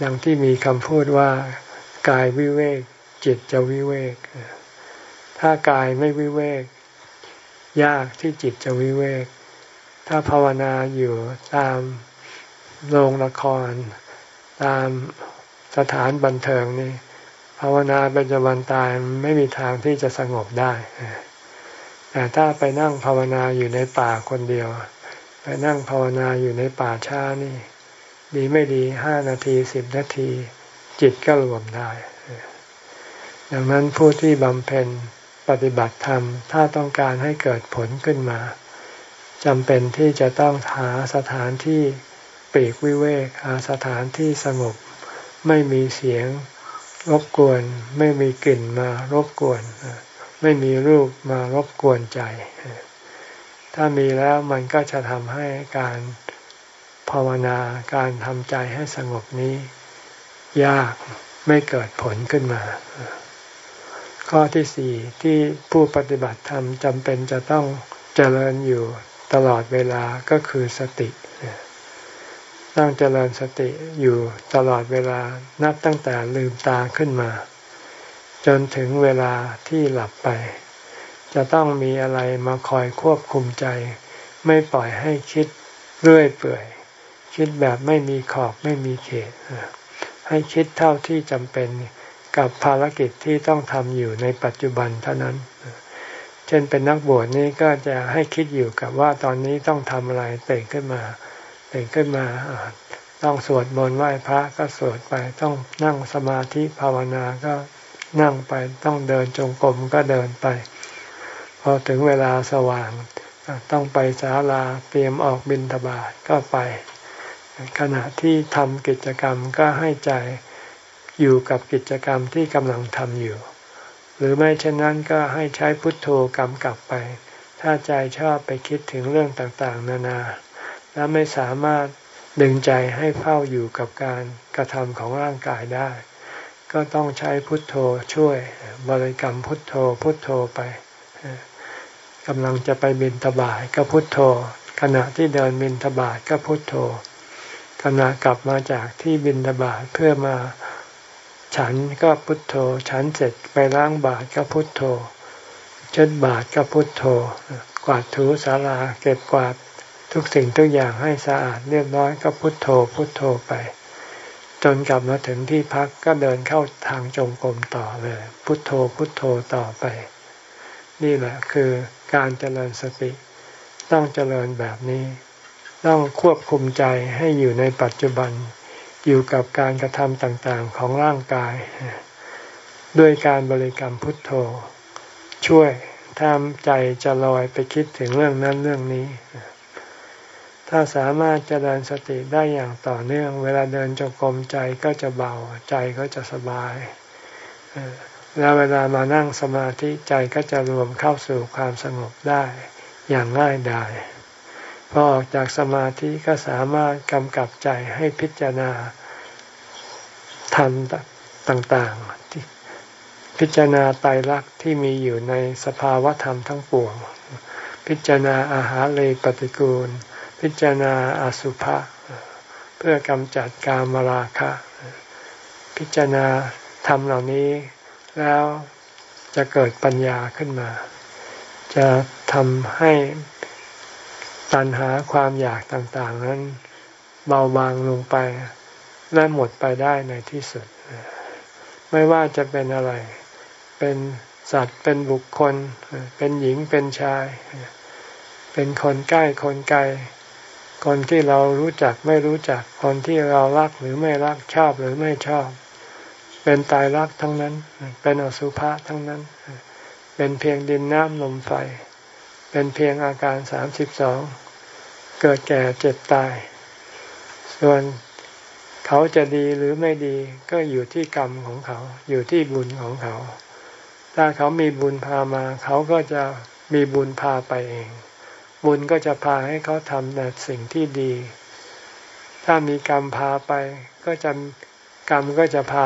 ดังที่มีคำพูดว่ากายวิเวก จิตจะวิเวก ถ้ากายไม่วิเวก ยากที่จิตจะวิเวก ถ้าภาวนาอยู่ตามโรงละคร ตามสถานบันเทิงนี่ภาวนาเป็นจวันตายไม่มีทางที่จะสงบได้ แต่ถ้าไปนั่งภาวนาอยู่ในป่าคนเดียว ไปนั่งภาวนาอยู่ในป่าช้านี่ ดีไม่ดีห้านาทีสิบนาที จิตก็รวมได้ ดังนั้นผู้ที่บำเพ็ญปฏิบัติธรรม ถ้าต้องการให้เกิดผลขึ้นมาจำเป็นที่จะต้องหาสถานที่ปีกวิเวกหาสถานที่สงบ ไม่มีเสียงรบกวน ไม่มีกลิ่นมารบกวน ไม่มีรูปมารบกวนใจ ถ้ามีแล้วมันก็จะทำให้การภาวนาการทำใจให้สงบนี้ ยากไม่เกิดผลขึ้นมา ข้อที่สี่ที่ผู้ปฏิบัติธรรมจำเป็นจะต้องเจริญอยู่ตลอดเวลาก็คือสติ ต้องเจริญสติอยู่ตลอดเวลานับตั้งแต่ลืมตาขึ้นมา จนถึงเวลาที่หลับไป จะต้องมีอะไรมาคอยควบคุมใจ ไม่ปล่อยให้คิดเรื่อยเปื่อย คิดแบบไม่มีขอบไม่มีเขต ให้คิดเท่าที่จำเป็นกับภารกิจที่ต้องทำอยู่ในปัจจุบันเท่านั้น เช่นเป็นนักบวชนี้ก็จะให้คิดอยู่กับว่าตอนนี้ต้องทำอะไรเตื่นขึ้นมาตื่นขึ้นมาต้องสวดมนต์ไหว้พระก็สวดไป ต้องนั่งสมาธิภาวนาก็ นั่งไปต้องเดินจงกรมก็เดินไป พอถึงเวลาสว่าง ต้องไปศาลาเตรียมออกบิณฑบาตก็ไป ขณะที่ทำกิจกรรมก็ให้ใจอยู่กับกิจกรรมที่กำลังทำอยู่ หรือไม่เช่นนั้นก็ให้ใช้พุทโธกำกับไป ถ้าใจชอบไปคิดถึงเรื่องต่างๆ นานา และไม่สามารถดึงใจให้เฝ้าอยู่กับการกระทำของร่างกายได้ ก็ต้องใช้พุทโธช่วยบริกรรมพุทโธพุทโธไปกำลังจะไปบินทบาทก็พุทโธ ขณะที่เดินบินทบาทก็พุทโธ ขณะกลับมาจากที่บินทบาทเพื่อมาฉันก็พุทโธ ฉันเสร็จไปล้างบาทก็พุทโธ เช็ดบาทก็พุทโธ กวาดถูสาราเก็บกวาดทุกสิ่งทุกอย่างให้สะอาดเรียบร้อยก็พุทโธพุทโธไป จนกลับมาถึงที่พักก็เดินเข้าทางจงกรมต่อเลย พุทโธพุทโธต่อไป นี่แหละคือการเจริญสติ ต้องเจริญแบบนี้ ต้องควบคุมใจให้อยู่ในปัจจุบัน อยู่กับการกระทำต่างๆของร่างกาย ด้วยการบริกรรมพุทโธ ช่วยทำใจจะลอยไปคิดถึงเรื่องนั้นเรื่องนี้ ถ้าสามารถเจริญสติได้อย่างต่อเนื่อง เวลาเดินจงกรมใจก็จะเบาใจก็จะสบายแล้วเวลามานั่งสมาธิใจก็จะรวมเข้าสู่ความสงบได้อย่างง่ายดายพอออกจากสมาธิก็สามารถกำกับใจให้พิจารณาธรรมต่างๆ พิจารณาไตรลักษณ์ที่มีอยู่ในสภาวธรรมทั้งปวง พิจารณาอาหารเลยปฏิกูล พิจารณาอสุภะเพื่อกำจัดกามราคะ พิจารณาธรรมเหล่านี้ แล้วจะเกิดปัญญาขึ้นมา จะทำให้ตัณหาความอยากต่าง ๆ นั้นเบาบางลงไป และหมดไปได้ในที่สุด ไม่ว่าจะเป็นอะไร เป็นสัตว์เป็นบุคคล เป็นหญิงเป็นชาย เป็นคนใกล้คนไกล คนที่เรารู้จักไม่รู้จัก คนที่เรารักหรือไม่รักชอบหรือไม่ชอบ เป็นตายรักทั้งนั้น เป็นอสุภะทั้งนั้น เป็นเพียงดินน้ำลมไฟ เป็นเพียงอาการสามสิบสองเกิดแก่เจ็บตาย ส่วนเขาจะดีหรือไม่ดีก็อยู่ที่กรรมของเขา อยู่ที่บุญของเขา ถ้าเขามีบุญพามา เขาก็จะมีบุญพาไปเอง บุญก็จะพาให้เขาทำแต่สิ่งที่ดี ถ้ามีกรรมพาไป ก็จะกรรมก็จะพา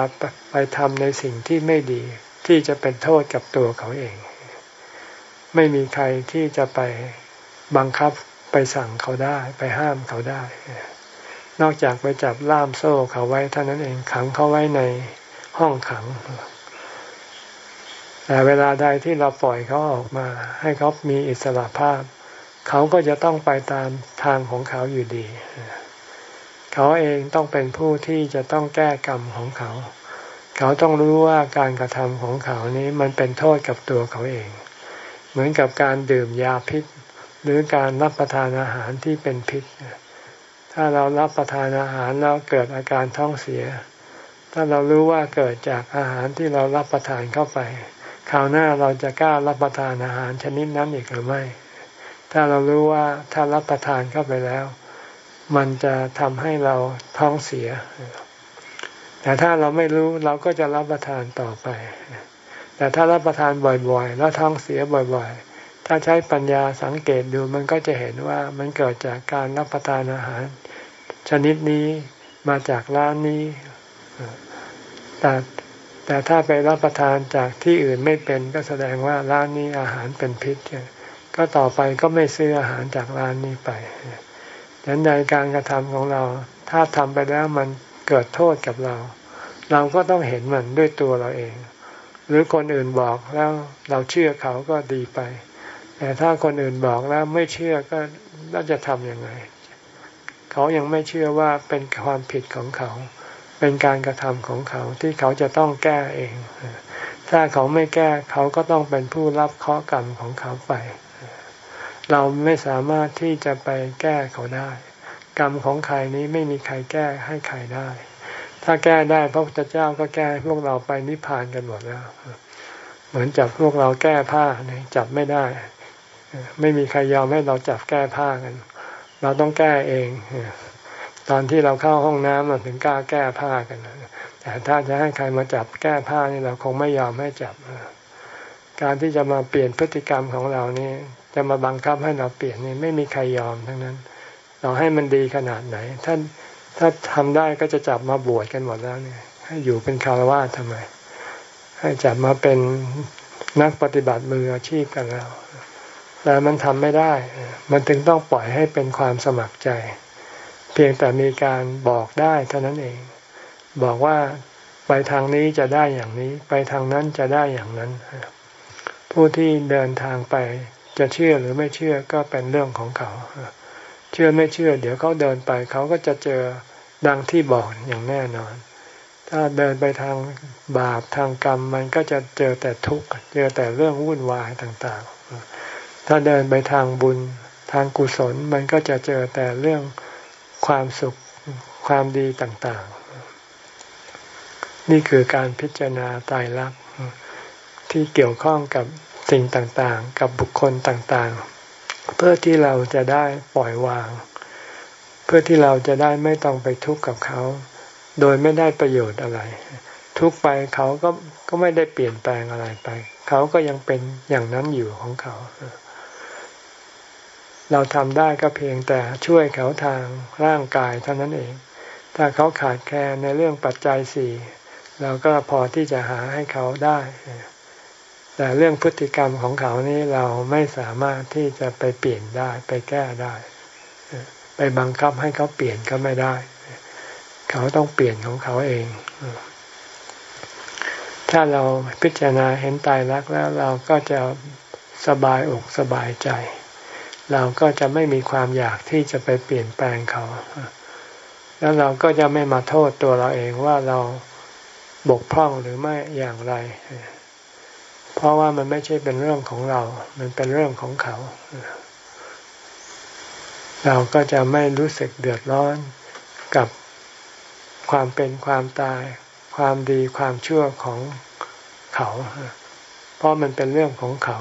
ไปทำในสิ่งที่ไม่ดี ที่จะเป็นโทษกับตัวเขาเอง ไม่มีใครที่จะไปบังคับไปสั่งเขาได้ ไปห้ามเขาได้ นอกจากไปจับล่ามโซ่เขาไว้เท่านั้นเองขังเขาไว้ในห้องขังแต่เวลาใดที่เราปล่อยเขาออกมา ให้เขามีอิสระภาพ เขาก็จะต้องไปตามทางของเขาอยู่ดี เขาเองต้องเป็นผู้ที่จะต้องแก้กรรมของเขา เขาต้องรู้ว่าการกระทำของเขานี้มันเป็นโทษกับตัวเขาเอง เหมือนกับการดื่มยาพิษ หรือการรับประทานอาหารที่เป็นพิษ ถ้าเรารับประทานอาหารแล้วเกิดอาการท้องเสีย ถ้าเรารู้ว่าเกิดจากอาหารที่เรารับประทานเข้าไปคราวหน้าเราจะกล้ารับประทานอาหารชนิดนั้นอีกหรือไม่ ถ้าเรารู้ว่าถ้ารับประทานเข้าไปแล้ว มันจะทำให้เราท้องเสีย แต่ถ้าเราไม่รู้เราก็จะรับประทานต่อไป แต่ถ้ารับประทานบ่อยๆ แล้วท้องเสียบ่อยๆ ถ้าใช้ปัญญาสังเกตดูมันก็จะเห็นว่ามันเกิดจากการรับประทานอาหาร ชนิดนี้มาจากร้านนี้ แต่แต่ถ้าไปรับประทานจากที่อื่นไม่เป็นก็แสดงว่าร้านนี้อาหารเป็นพิษ ก็ต่อไปก็ไม่ซื้ออาหารจากร้านนี้ไปดังนั้นในการกระทำของเรา ถ้าทำไปแล้วมันเกิดโทษกับเรา เราก็ต้องเห็นมันด้วยตัวเราเอง หรือคนอื่นบอกแล้วเราเชื่อเขาก็ดีไป แต่ถ้าคนอื่นบอกแล้วไม่เชื่อก็เราจะทำยังไง เขายังไม่เชื่อว่าเป็นความผิดของเขา เป็นการกระทำของเขาที่เขาจะต้องแก้เอง ถ้าเขาไม่แก้เขาก็ต้องเป็นผู้รับเคราะกรรมของเขาไป เราไม่สามารถที่จะไปแก้เขาได้ กรรมของใครนี้ไม่มีใครแก้ให้ใครได้ ถ้าแก้ได้พระพุทธเจ้าก็แก้พวกเราไปนิพพานกันหมดแล้ว เหมือนจับพวกเราแก้ผ้าเนี่ยจับไม่ได้ ไม่มีใครยอมให้เราจับแก้ผ้ากัน เราต้องแก้เอง ตอนที่เราเข้าห้องน้ำเราถึงกล้าแก้ผ้ากันแต่ถ้าจะให้ใครมาจับแก้ผ้านี่เราคงไม่ยอมให้จับการที่จะมาเปลี่ยนพฤติกรรมของเรานี่ จะมาบังคับให้เราเปลี่ยนนี่ไม่มีใครยอมทั้งนั้น เราให้มันดีขนาดไหน ถ้าถ้าทำได้ก็จะจับมาบวชกันหมดแล้วเนี่ย ให้อยู่เป็นคารวะทำไม ให้จับมาเป็นนักปฏิบัติมืออาชีพกันแล้ว แต่มันทำไม่ได้ มันถึงต้องปล่อยให้เป็นความสมัครใจ เพียงแต่มีการบอกได้เท่านั้นเอง บอกว่าไปทางนี้จะได้อย่างนี้ ไปทางนั้นจะได้อย่างนั้น ผู้ที่เดินทางไป จะเชื่อหรือไม่เชื่อก็เป็นเรื่องของเขา เชื่อไม่เชื่อ เดี๋ยวเขาเดินไปเขาก็จะเจอดังที่บอกอย่างแน่นอน ถ้าเดินไปทางบาปทางกรรม มันก็จะเจอแต่ทุกข์เจอแต่เรื่องวุ่นวายต่างๆ ถ้าเดินไปทางบุญทางกุศลมันก็จะเจอแต่เรื่องความสุขความดีต่างๆ นี่คือการพิจารณาตายรักที่เกี่ยวข้องกับ สิ่งต่างๆ กับบุคคลต่างๆ เพื่อที่เราจะได้ปล่อยวาง เพื่อที่เราจะได้ไม่ต้องไปทุกข์กับเขา โดยไม่ได้ประโยชน์อะไร ทุกไปเขาก็ก็ไม่ได้เปลี่ยนแปลงอะไรไป เขาก็ยังเป็นอย่างนั้นอยู่ของเขา เราทำได้ก็เพียงแต่ช่วยเขาทางร่างกายเท่านั้นเอง ถ้าเขาขาดแคลนในเรื่องปัจจัยสี่เราก็พอที่จะหาให้เขาได้ แต่เรื่องพฤติกรรมของเขานี้เราไม่สามารถที่จะไปเปลี่ยนได้ไปแก้ได้ ไปบังคับให้เขาเปลี่ยนก็ไม่ได้ เขาต้องเปลี่ยนของเขาเอง ถ้าเราพิจารณาเห็นตายรักแล้วเราก็จะสบายอกสบายใจ เราก็จะไม่มีความอยากที่จะไปเปลี่ยนแปลงเขา แล้วเราก็จะไม่มาโทษตัวเราเองว่าเราบกพร่องหรือไม่อย่างไร ราะว่ามันไม่ใช่เป็นเรื่องของเรา มันเป็นเรื่องของเขา เราก็จะไม่รู้สึกเดือดร้อนกับความเป็นความตาย ความดีความชั่วของเขา เพราะมันเป็นเรื่องของเขา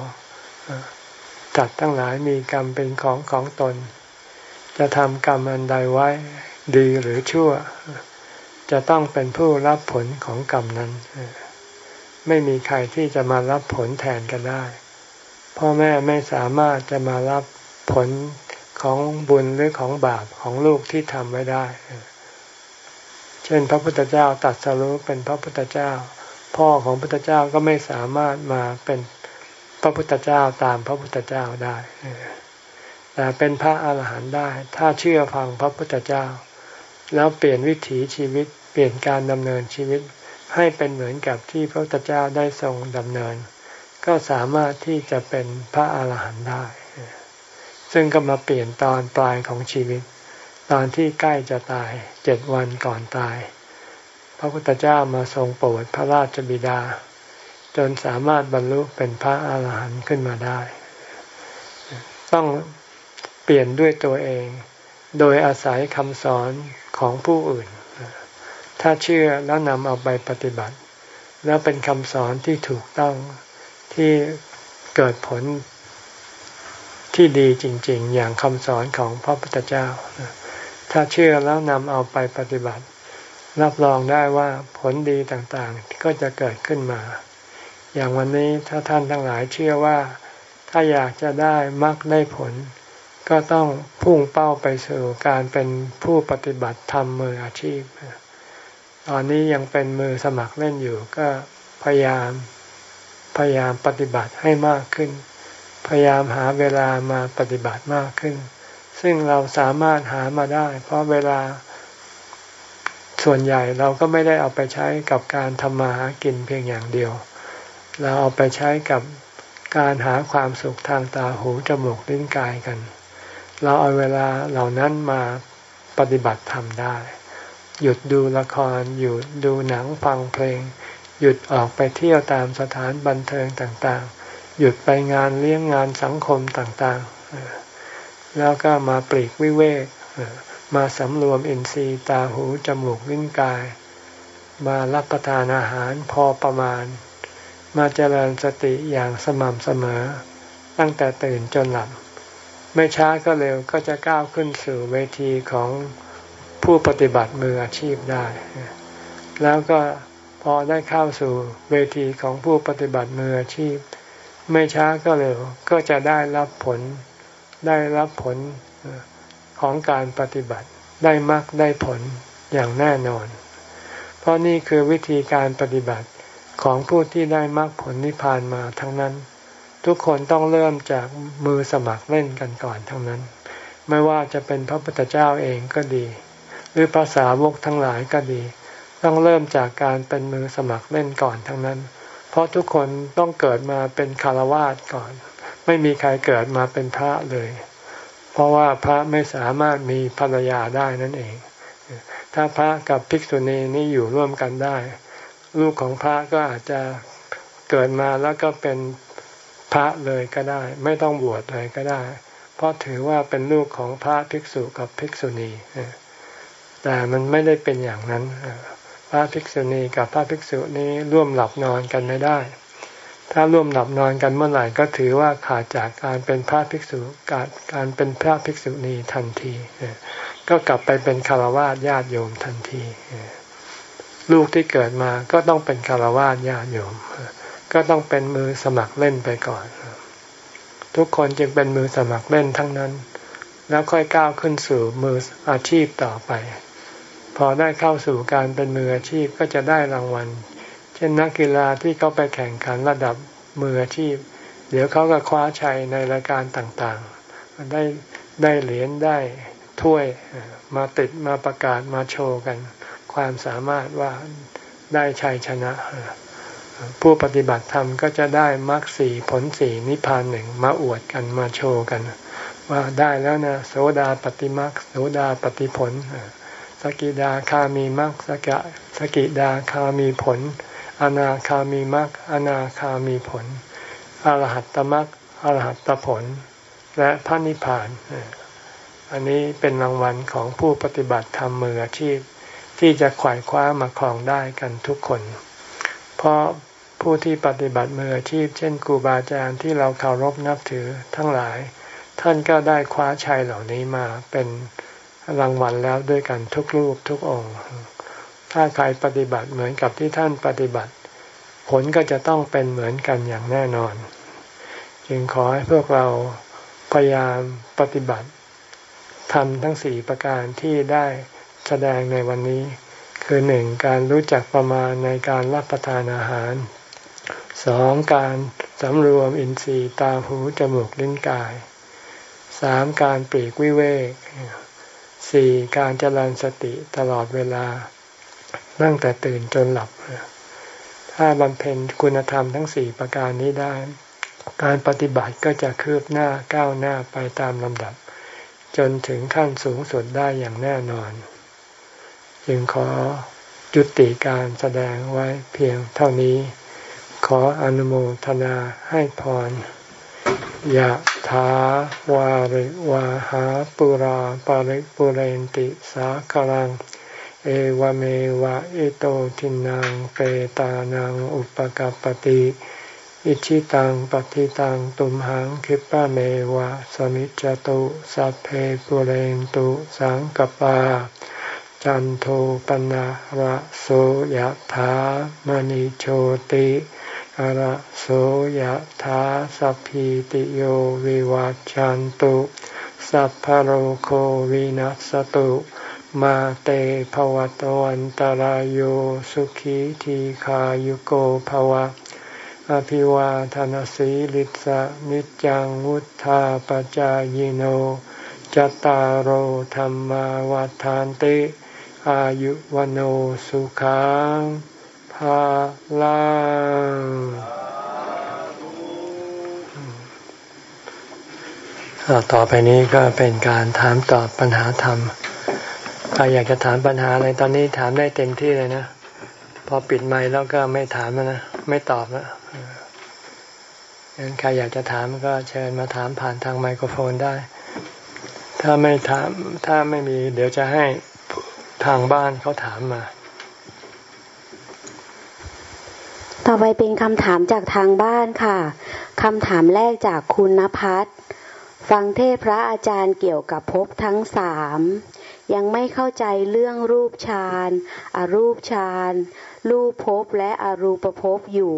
สัตว์ทั้งหลายมีกรรมเป็นของของตน จะทำกรรมอันใดไว้ดีหรือชั่ว จะต้องเป็นผู้รับผลของกรรมนั้น ไม่มีใครที่จะมารับผลแทนกันได้ พ่อแม่ไม่สามารถจะมารับผลของบุญหรือของบาปของลูกที่ทำไว้ได้ เช่น พระพุทธเจ้าตัดสรุปเป็นพระพุทธเจ้า พ่อของพระพุทธเจ้าก็ไม่สามารถมาเป็นพระพุทธเจ้าตามพระพุทธเจ้าได้แต่เป็นพระอาหารหันต์ได้ ถ้าเชื่อฟังพระพุทธเจ้า แล้วเปลี่ยนวิถีชีวิต เปลี่ยนการดำเนินชีวิต ให้เป็นเหมือนกับที่พระพุทธเจ้าได้ทรงดำเนิน ก็สามารถที่จะเป็นพระอาหารหันต์ได้ ซึ่งก็มาเปลี่ยนตอนปลายของชีวิต ตอนที่ใกล้จะตายเจ็ดวันก่อนตาย พระพุทธเจ้ามาทรงโปรดพระราชบิดา จนสามารถบรรลุเป็นพระอาหารหันต์ขึ้นมาได้ ต้องเปลี่ยนด้วยตัวเอง โดยอาศัยคำสอนของผู้อื่น ถ้าเชื่อแล้วนำเอาไปปฏิบัติ แล้วเป็นคำสอนที่ถูกต้องที่เกิดผลที่ดีจริง ๆ อย่างคำสอนของพระพุทธเจ้า ถ้าเชื่อแล้วนำเอาไปปฏิบัติ รับรองได้ว่าผลดีต่างๆ ก็จะเกิดขึ้นมา อย่างวันนี้ถ้าท่านทั้งหลายเชื่อว่า ถ้าอยากจะได้มรรคได้ผล ก็ต้องพุ่งเป้าไปสู่การเป็นผู้ปฏิบัติธรรมมืออาชีพ ตอนนี้ยังเป็นมือสมัครเล่นอยู่ ก็พยายามพยายามปฏิบัติให้มากขึ้น พยายามหาเวลามาปฏิบัติมากขึ้น ซึ่งเราสามารถหามาได้ เพราะเวลาส่วนใหญ่เราก็ไม่ได้เอาไปใช้กับการทำมาหากินเพียงอย่างเดียว เราเอาไปใช้กับการหาความสุขทางตาหูจมูกลิ้นกายกัน เราเอาเวลาเหล่านั้นมาปฏิบัติธรรมได้ หยุดดูละคร หยุดดูหนังฟังเพลง หยุดออกไปเที่ยวตามสถานบันเทิงต่างๆ หยุดไปงานเลี้ยงงานสังคมต่างๆ แล้วก็มาปลีกวิเวกมาสำรวมอินทรีย์ตาหูจมูกลิ้นกาย มารับประทานอาหารพอประมาณ มาเจริญสติอย่างสม่ำเสมอ ตั้งแต่ตื่นจนหลับ ไม่ช้าก็เร็วก็จะก้าวขึ้นสู่เวทีของ ผู้ปฏิบัติมืออาชีพได้ แล้วก็พอได้เข้าสู่เวทีของผู้ปฏิบัติมืออาชีพ ไม่ช้าก็เร็วก็จะได้รับผลได้รับผลของการปฏิบัติได้มรรคได้ผลอย่างแน่นอน เพราะนี่คือวิธีการปฏิบัติของผู้ที่ได้มรรคผลนิพพานมาทั้งนั้น ทุกคนต้องเริ่มจากมือสมัครเล่นกันก่อนทั้งนั้น ไม่ว่าจะเป็นพระพุทธเจ้าเองก็ดี หรือภาษาวกทั้งหลายก็ดี ต้องเริ่มจากการเป็นมือสมัครเล่นก่อนทั้งนั้น เพราะทุกคนต้องเกิดมาเป็นคารวาสก่อน ไม่มีใครเกิดมาเป็นพระเลย เพราะว่าพระไม่สามารถมีภรรยาได้นั่นเอง ถ้าพระกับภิกษุณีนี่อยู่ร่วมกันได้ ลูกของพระก็อาจจะเกิดมาแล้วก็เป็นพระเลยก็ได้ ไม่ต้องบวชเลยก็ได้ เพราะถือว่าเป็นลูกของพระภิกษุกับภิกษุณี แต่มันไม่ได้เป็นอย่างนั้น พระภิกษุณีกับพระภิกษุนี้ร่วมหลับนอนกันไม่ได้ ถ้าร่วมหลับนอนกันเมื่อไหร่ก็ถือว่าขาดจากการเป็นพระภิกษุการการเป็นพระภิกษุณีทันที ก็กลับไปเป็นคารวะญาติโยมทันที ลูกที่เกิดมาก็ต้องเป็นคารวะญาติโยม ก็ต้องเป็นมือสมัครเล่นไปก่อน ทุกคนจึงเป็นมือสมัครเล่นทั้งนั้นแล้วค่อยก้าวขึ้นสู่มืออาชีพต่อไป พอได้เข้าสู่การเป็นมืออาชีพก็จะได้รางวัล เช่นนักกีฬาที่เขาไปแข่งขันระดับมืออาชีพ เดี๋ยวเขาก็คว้าชัยในรายการต่างๆ ได้ได้เหรียญได้ถ้วยมาติดมาประกาศมาโชว์กัน ความสามารถว่าได้ชัยชนะ ผู้ปฏิบัติธรรมก็จะได้มรรคสีผลสีนิพพานหนึ่งมาอวดกันมาโชว์กัน ว่าได้แล้วนะโสดาปฏิมรรคโสดาปฏิผล สกิดาคามีมรรคสกะสกิดาคามีผล อนาคามีมรรคอนาคามีผลอรหัตตมรรคอรหัตตผล และพระนิพพาน อันนี้เป็นรางวัลของผู้ปฏิบัติธรรมมืออาชีพ ที่จะขวายคว้ามาครองได้กันทุกคน เพราะผู้ที่ปฏิบัติมืออาชีพ เช่นครูบาอาจารย์ที่เราเคารพนับถือทั้งหลาย ท่านก็ได้คว้าชัยเหล่านี้มาเป็น รางวัลแล้วด้วยกันทุกรูปทุกองค์ถ้าใครปฏิบัติเหมือนกับที่ท่านปฏิบัติ ผลก็จะต้องเป็นเหมือนกันอย่างแน่นอน จึงขอให้พวกเราพยายามปฏิบัติทำทั้งสี่ประการที่ได้แสดงในวันนี้ คือหนึ่งการรู้จักประมาณในการรับประทานอาหารสองการสำรวมอินทรีย์ตาหูจมูกลิ้นกายสามการปลีกวิเวก สี่การเจริญสติตลอดเวลา ตั้งแต่ตื่นจนหลับ ถ้าบำเพ็ญคุณธรรมทั้งสี่ประการนี้ได้ การปฏิบัติก็จะคืบหน้าก้าวหน้าไปตามลำดับ จนถึงขั้นสูงสุดได้อย่างแน่นอน จึงขอจุติการแสดงไว้เพียงเท่านี้ ขออนุโมทนาให้พร ยะถาวาริวาหาปุราปาริปุเรนติสากลัง เอวเมวะอิโตทินังเปตานังอุปกัปติอิชิตังปฏิตังตุมหังคิปะเมวะสมิจจตุสัพเพปุเรนตุสังกปา จันโทปนะระโสยถามณิโชติ ระโสยถาสัพพิติโยวิวัจจันตุสัพพโรโควินัสตุมาเตภวตวันตารโยสุขีทีขายุโกภวะ อภิวาทานสีลิสะนิจังวุธาปจายโนจตารโหธรรมวาทานติ อายุวโนสุขังาลังต่อไปนี้ก็เป็นการถามตอบปัญหาธรรม ใครอยากจะถามปัญหาอะไรตอนนี้ถามได้เต็มที่เลยนะ พอปิดไมค์แล้วก็ไม่ถามแล้วนะ ไม่ตอบแล้วงั้นใครอยากจะถามก็เชิญมาถามผ่านทางไมโครโฟนได้ ถ้าไม่ถาม ถ้าไม่มี เดี๋ยวจะให้ทางบ้านเขาถามมา ต่อไปเป็นคำถามจากทางบ้านค่ะคำถามแรกจากคุณนภัสฟังเทศพระอาจารย์เกี่ยวกับภพทั้งสามยังไม่เข้าใจเรื่องรูปฌานอารูปฌานรูปภพและอรูปภพอยู่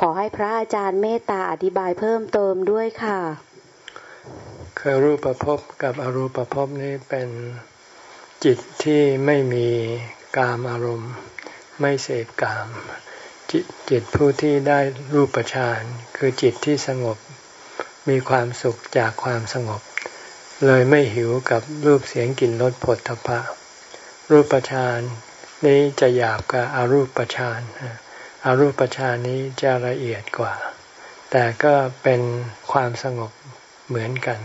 ขอให้พระอาจารย์เมตตาอธิบายเพิ่มเติมด้วยค่ะ คือรูปภพกับอรูปภพนี้เป็นจิตที่ไม่มีกามอารมณ์ ไม่เสพกาม จิตจิตผู้ที่ได้รูปฌานคือจิตที่สงบ มีความสุขจากความสงบ เลยไม่หิวกับรูปเสียงกลิ่นรสผลทพะ รูปฌานนี้จะหยาบกว่าอารูปฌานอารูปฌานนี้จะละเอียดกว่า แต่ก็เป็นความสงบเหมือนกัน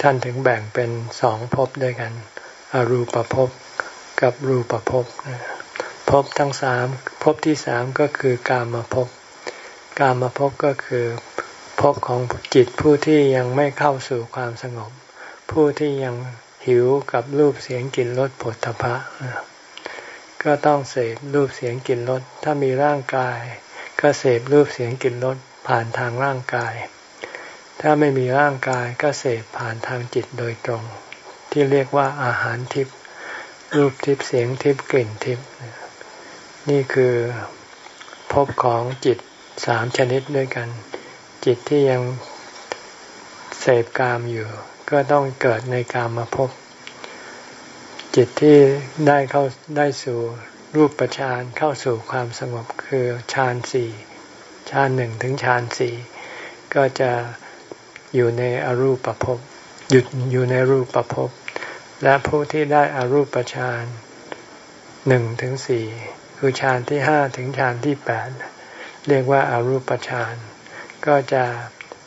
ท่านถึงแบ่งเป็นสองภพด้วยกัน อรูปภพกับรูปภพ ภพทั้งสามภพที่สามก็คือกามภพกามภพก็คือภพของจิตผู้ที่ยังไม่เข้าสู่ความสงบ ผู้ที่ยังหิวกับรูปเสียงกลิ่นรสผลทพะ ก็ต้องเสพรูปเสียงกลิ่นรสถ้ามีร่างกาย ก็เสพรูปเสียงกลิ่นรสผ่านทางร่างกาย ถ้าไม่มีร่างกายก็เสพผ่านทางจิตโดยตรง ที่เรียกว่าอาหารทิพย์รูปทิพย์เสียงทิพย์กลิ่นทิพย์ นี่คือภพของจิตสามชนิดด้วยกัน จิตที่ยังเสพกามอยู่ ก็ต้องเกิดในกามมาพบ จิตที่ได้เข้าได้สู่รูปประชานเข้าสู่ความสงบคือฌานสี่ฌานหนึ่งถึงฌานสี่ก็จะอยู่ในอรูปประพบหยุดอยู่ในรูปประพบและผู้ที่ได้อรูปฌานหนึ่งถึงสี่ คือฌานที่ห้าถึงฌานที่แปดเรียกว่าอารูปฌานก็จะ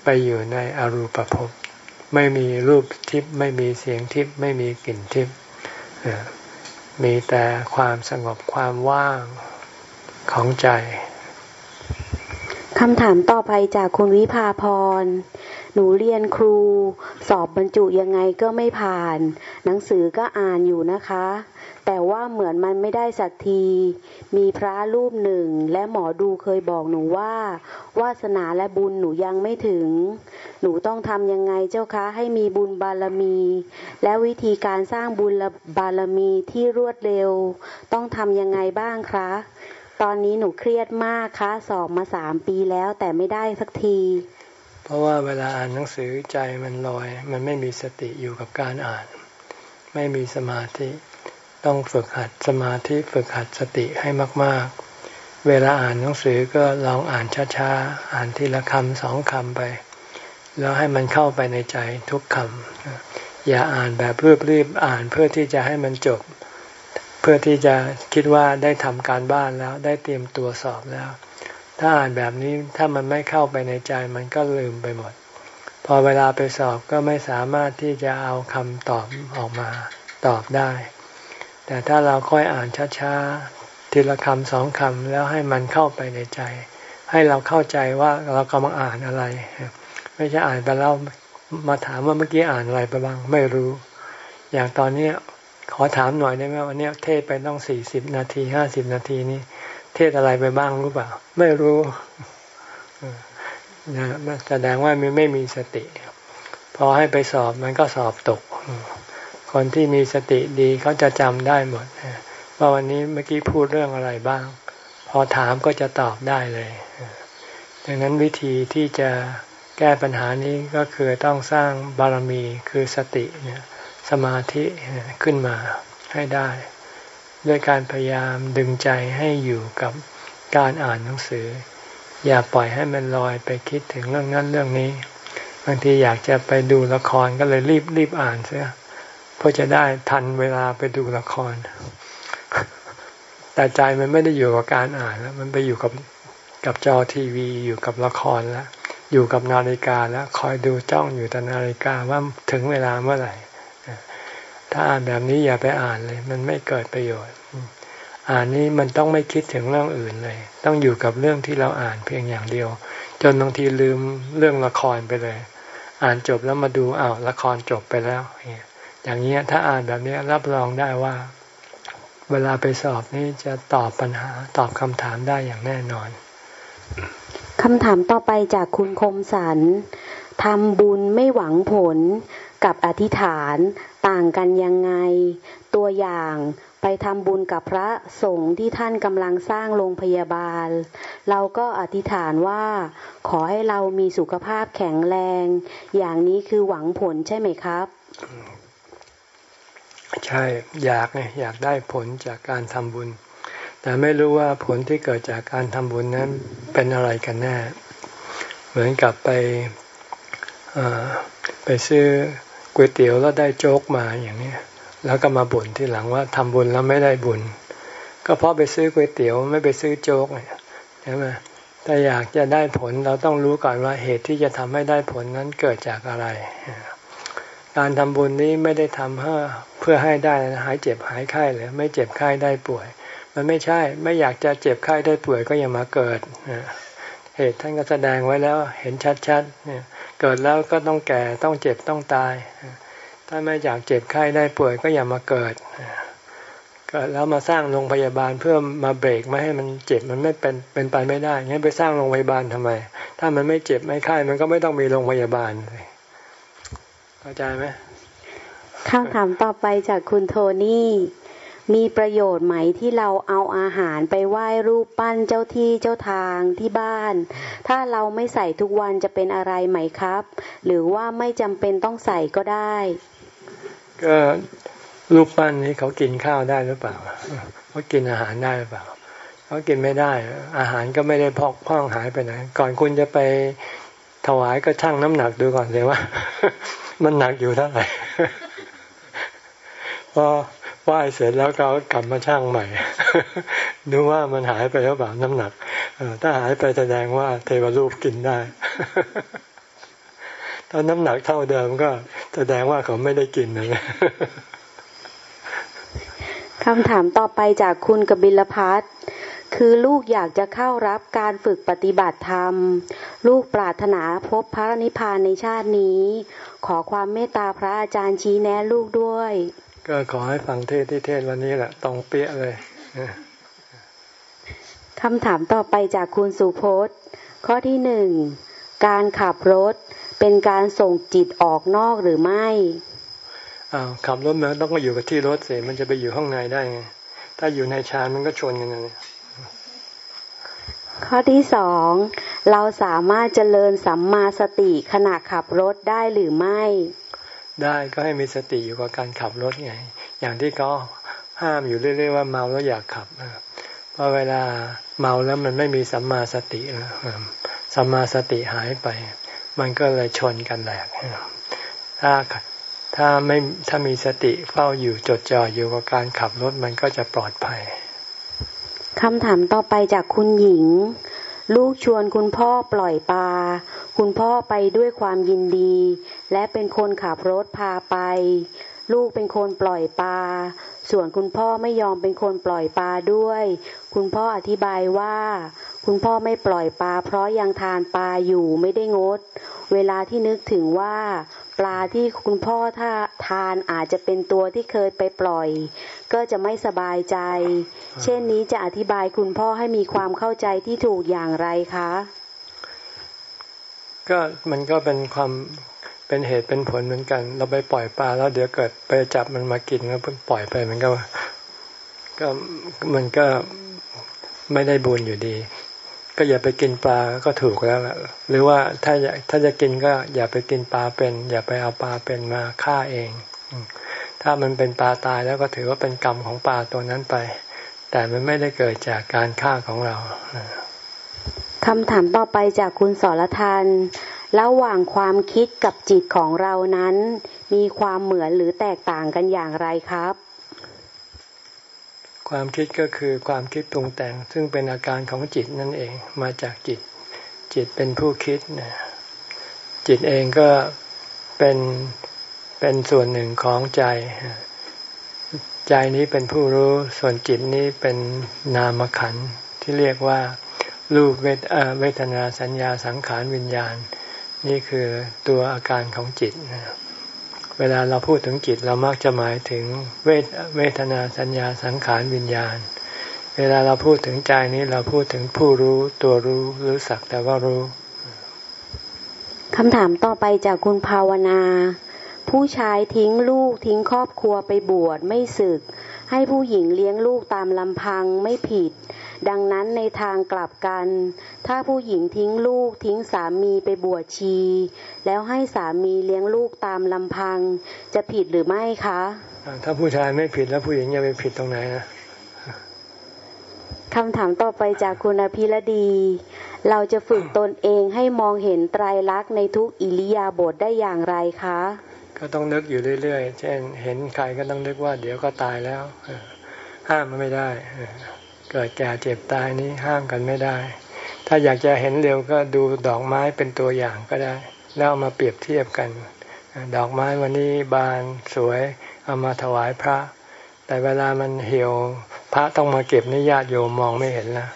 ไปอยู่ในอรูปภพไม่มีรูปทิพย์ไม่มีเสียงทิพย์ไม่มีกลิ่นทิพย์มีแต่ความสงบความว่างของใจคำถามต่อไปจากคุณวิภาพร หนูเรียนครู สอบบรรจุยังไงก็ไม่ผ่าน หนังสือก็อ่านอยู่นะคะ แต่ว่าเหมือนมันไม่ได้สักที มีพระรูปหนึ่งและหมอดูเคยบอกหนูว่า วาสนาและบุญหนูยังไม่ถึง หนูต้องทำยังไงเจ้าคะให้มีบุญบารมี และวิธีการสร้างบุญบารมีที่รวดเร็ว ต้องทำยังไงบ้างคะ ตอนนี้หนูเครียดมากคะสอบมาสามปีแล้วแต่ไม่ได้สักที เพราะว่าเวลาอ่านหนังสือใจมันลอย มันไม่มีสติอยู่กับการอ่าน ไม่มีสมาธิ ต้องฝึกหัดสมาธิฝึกหัดสติให้มาก ๆ เวลาอ่านหนังสือก็ลองอ่านช้าๆ อ่านทีละคำสองคำไป แล้วให้มันเข้าไปในใจทุกคำอย่าอ่านแบบรีบๆอ่านเพื่อที่จะให้มันจบ เพื่อที่จะคิดว่าได้ทำการบ้านแล้วได้เตรียมตัวสอบแล้ว ถ้าอ่านแบบนี้ถ้ามันไม่เข้าไปในใจมันก็ลืมไปหมด พอเวลาไปสอบก็ไม่สามารถที่จะเอาคำตอบออกมาตอบได้ แต่ถ้าเราค่อยอ่านช้าๆ ทีละคำสองคำแล้วให้มันเข้าไปในใจ ให้เราเข้าใจว่าเรากำลังอ่านอะไร ไม่ใช่อ่านไปแล้วมาถามว่าเมื่อกี้อ่านอะไรไปบ้างไม่รู้ อย่างตอนนี้ขอถามหน่อยได้ไหมวันนี้เทศไปต้องสี่สิบนาทีห้าสิบนาทีนี้เทศอะไรไปบ้างรู้เปล่า ไม่รู้นะแสดงว่ามันไม่มีสติ พอให้ไปสอบมันก็สอบตก คนที่มีสติดีเขาจะจำได้หมดว่าวันนี้เมื่อกี้พูดเรื่องอะไรบ้าง พอถามก็จะตอบได้เลยดังนั้นวิธีที่จะแก้ปัญหานี้ก็คือต้องสร้างบารมีคือสติเนี่ยสมาธิขึ้นมาให้ได้ ด้วยการพยายามดึงใจให้อยู่กับการอ่านหนังสือ อย่าปล่อยให้มันลอยไปคิดถึงเรื่องนั้นเรื่องนี้ บางทีอยากจะไปดูละครก็เลยรีบรีบอ่านเสีย เพื่อจะได้ทันเวลาไปดูละคร แต่ใจมันไม่ได้อยู่กับการอ่านแล้ว มันไปอยู่กับกับจอทีวี อยู่กับละครแล้ว อยู่กับนาฬิกาแล้ว คอยดูจ้องอยู่แต่นาฬิกาว่าถึงเวลาเมื่อไหร่ถ้าอ่านแบบนี้อย่าไปอ่านเลย มันไม่เกิดประโยชน์ อ่านนี้มันต้องไม่คิดถึงเรื่องอื่นเลย ต้องอยู่กับเรื่องที่เราอ่านเพียงอย่างเดียว จนบางทีลืมเรื่องละครไปเลย อ่านจบแล้วมาดูอ้าวละครจบไปแล้ว อย่างนี้ถ้าอ่านแบบนี้รับรองได้ว่า เวลาไปสอบนี่จะตอบปัญหาตอบคำถามได้อย่างแน่นอนคำถามต่อไปจากคุณคมสันทำบุญไม่หวังผลกับอธิษฐานต่างกันยังไง ตัวอย่างไปทำบุญกับพระสงฆ์ที่ท่านกำลังสร้างโรงพยาบาล เราก็อธิษฐานว่า ขอให้เรามีสุขภาพแข็งแรง อย่างนี้คือหวังผลใช่ไหมครับ ใช่อยากไงอยากได้ผลจากการทำบุญ แต่ไม่รู้ว่าผลที่เกิดจากการทำบุญนั้นเป็นอะไรกันแน่ เหมือนกับไปไปซื้อก๋วยเตี๋ยวแล้วได้โจ๊กมาอย่างนี้แล้วก็มาบ่นที่หลังว่าทำบุญแล้วไม่ได้บุญ ก็เพราะไปซื้อก๋วยเตี๋ยวไม่ไปซื้อโจ๊กใช่ไหมถ้าอยากจะได้ผลเราต้องรู้ก่อนว่าเหตุที่จะทำให้ได้ผลนั้นเกิดจากอะไร การทำบุญนี้ไม่ได้ทำเพื่อเพื่อให้ได้หายเจ็บหายไข้เลยไม่เจ็บไข้ได้ป่วย มันไม่ใช่ไม่อยากจะเจ็บไข้ได้ป่วยก็อย่ามาเกิดเหตุท่านก็แสดงไว้แล้วเห็นชัดๆเนี่ยเกิดแล้วก็ต้องแก่ต้องเจ็บต้องตาย ถ้าไม่อยากเจ็บไข้ได้ป่วยก็อย่ามาเกิดเกิดแล้วมาสร้างโรงพยาบาลเพื่อมาเบรกไม่ให้มันเจ็บมันไม่เป็นเป็นไปไม่ได้งั้นไปสร้างโรงพยาบาลทำไม ถ้ามันไม่เจ็บไม่ไข้มันก็ไม่ต้องมีโรงพยาบาลเลย เข้าใจไหมคำถามต่อไปจากคุณโทนี่ มีประโยชน์ไหมที่เราเอาอาหารไปไหว้รูปปั้นเจ้าที่เจ้าทางที่บ้าน ถ้าเราไม่ใส่ทุกวันจะเป็นอะไรไหมครับ หรือว่าไม่จำเป็นต้องใส่ก็ได้ ก็รูปปั้นนี้เขากินข้าวได้หรือเปล่าเขากินอาหารได้หรือเปล่าเขากินไม่ได้ อาหารก็ไม่ได้พอกพ่องหายไปไหนก่อนคุณจะไปถวายก็ชั่งน้ำหนักดูก่อนเลยว่า มันหนักอยู่เท่าไหร่พอไหว้เสร็จแล้วก็กลับมาช่างใหม่ ดูว่ามันหายไปหรือเปล่าน้ำหนักถ้าหายไปแสดงว่าเทวรูปกินได้ ถ้าน้ำหนักเท่าเดิมก็แสดงว่าเขาไม่ได้กินเลยคำถามต่อไปจากคุณกบิลพัท คือลูกอยากจะเข้ารับการฝึกปฏิบัติธรรม ลูกปรารถนาพบพระนิพพานในชาตินี้ ขอความเมตตาพระอาจารย์ชี้แนะลูกด้วย ก็ขอให้ฟังเทศที่เทศวันนี้แหละตรงเปี้ยเลยคำถามต่อไปจากคุณสุพจน์ ข้อที่หนึ่งการขับรถเป็นการส่งจิตออกนอกหรือไม่อ้าวขับรถมันต้องมาอยู่กับที่รถเสียมันจะไปอยู่ข้างในได้ไงถ้าอยู่ในชานมันก็ชนกันเลย ข้อที่สองเราสามารถเจริญสัมมาสติขณะขับรถได้หรือไม่ ได้ก็ให้มีสติอยู่กับการขับรถไง อย่างที่เขาห้ามอยู่เรื่อยๆว่าเมาแล้วอยากขับเพราะเวลาเมาแล้วมันไม่มีสัมมาสติแล้วสัมมาสติหายไป มันก็เลยชนกันแหลกถ้าถ้าไม่ถ้ามีสติเฝ้าอยู่จดจ่ออยู่กับการขับรถมันก็จะปลอดภัย คำถามต่อไปจากคุณหญิง ลูกชวนคุณพ่อปล่อยปลา คุณพ่อไปด้วยความยินดี และเป็นคนขับรถพาไป ลูกเป็นคนปล่อยปลา ส่วนคุณพ่อไม่ยอมเป็นคนปล่อยปลาด้วย คุณพ่ออธิบายว่า คุณพ่อไม่ปล่อยปลา เพราะยังทานปลาอยู่ไม่ได้งด เวลาที่นึกถึงว่า ปลาที่คุณพ่อถ้าทานอาจจะเป็นตัวที่เคยไปปล่อย ก็จะไม่สบายใจ เช่นนี้จะอธิบายคุณพ่อให้มีความเข้าใจที่ถูกอย่างไรคะ ก็มันก็เป็นความเป็นเหตุเป็นผลเหมือนกัน เราไปปล่อยปลาแล้วเดี๋ยวเกิดไปจับมันมากินแล้วปล่อยไปมันก็ก็มันก็ไม่ได้บุญอยู่ดี ก็อย่าไปกินปลาก็ถูกแล้วล่ะหรือว่าถ้าอยากถ้าจะกินก็อย่าไปกินปลาเป็น อย่าไปเอาปลาเป็นมาฆ่าเอง ถ้ามันเป็นปลาตายแล้วก็ถือว่าเป็นกรรมของปลาตัวนั้นไป แต่มันไม่ได้เกิดจากการฆ่าของเราคำถามต่อไปจากคุณสรทันระหว่างความคิดกับจิตของเรานั้น มีความเหมือนหรือแตกต่างกันอย่างไรครับ ความคิดก็คือความคิดปรุงแต่ง ซึ่งเป็นอาการของจิตนั่นเองมาจากจิต จิตเป็นผู้คิดนะจิตเองก็เป็นเป็นส่วนหนึ่งของใจ ใจนี้เป็นผู้รู้ส่วนจิตนี้เป็นนามขันที่เรียกว่ารูปเวทนาสัญญาสังขารวิญญาณ นี่คือตัวอาการของจิตนะ เวลาเราพูดถึงจิตเรามักจะหมายถึงเวทเวทนาสัญญาสังขารวิญญาณ เวลาเราพูดถึงใจนี้เราพูดถึงผู้รู้ตัวรู้หรือสักแต่ว่ารู้คำถามต่อไปจากคุณภาวนา ผู้ชายทิ้งลูกทิ้งครอบครัวไปบวชไม่ศึก ให้ผู้หญิงเลี้ยงลูกตามลำพังไม่ผิด ดังนั้นในทางกลับกัน ถ้าผู้หญิงทิ้งลูกทิ้งสามีไปบวชชี แล้วให้สามีเลี้ยงลูกตามลำพัง จะผิดหรือไม่คะ ถ้าผู้ชายไม่ผิดแล้วผู้หญิงจะไปผิดตรงไหนนะคำถามต่อไปจากคุณอภิรดี เราจะฝึกตนเองให้มองเห็นไตรลักษณ์ในทุกอิริยาบถได้อย่างไรคะ ก็ต้องนึกอยู่เรื่อย ๆ เช่น เห็นใครก็ต้องนึกว่าเดี๋ยวก็ตายแล้ว ห้ามมันไม่ได้ เกิดแก่เจ็บตายนี้ห้ามกันไม่ได้ ถ้าอยากจะเห็นเร็วก็ดูดอกไม้เป็นตัวอย่างก็ได้ แล้วเอามาเปรียบเทียบกัน ดอกไม้วันนี้บานสวยเอามาถวายพระ แต่เวลามันเหี่ยวพระต้องมาเก็บนี่ญาติโยมมองไม่เห็นนะ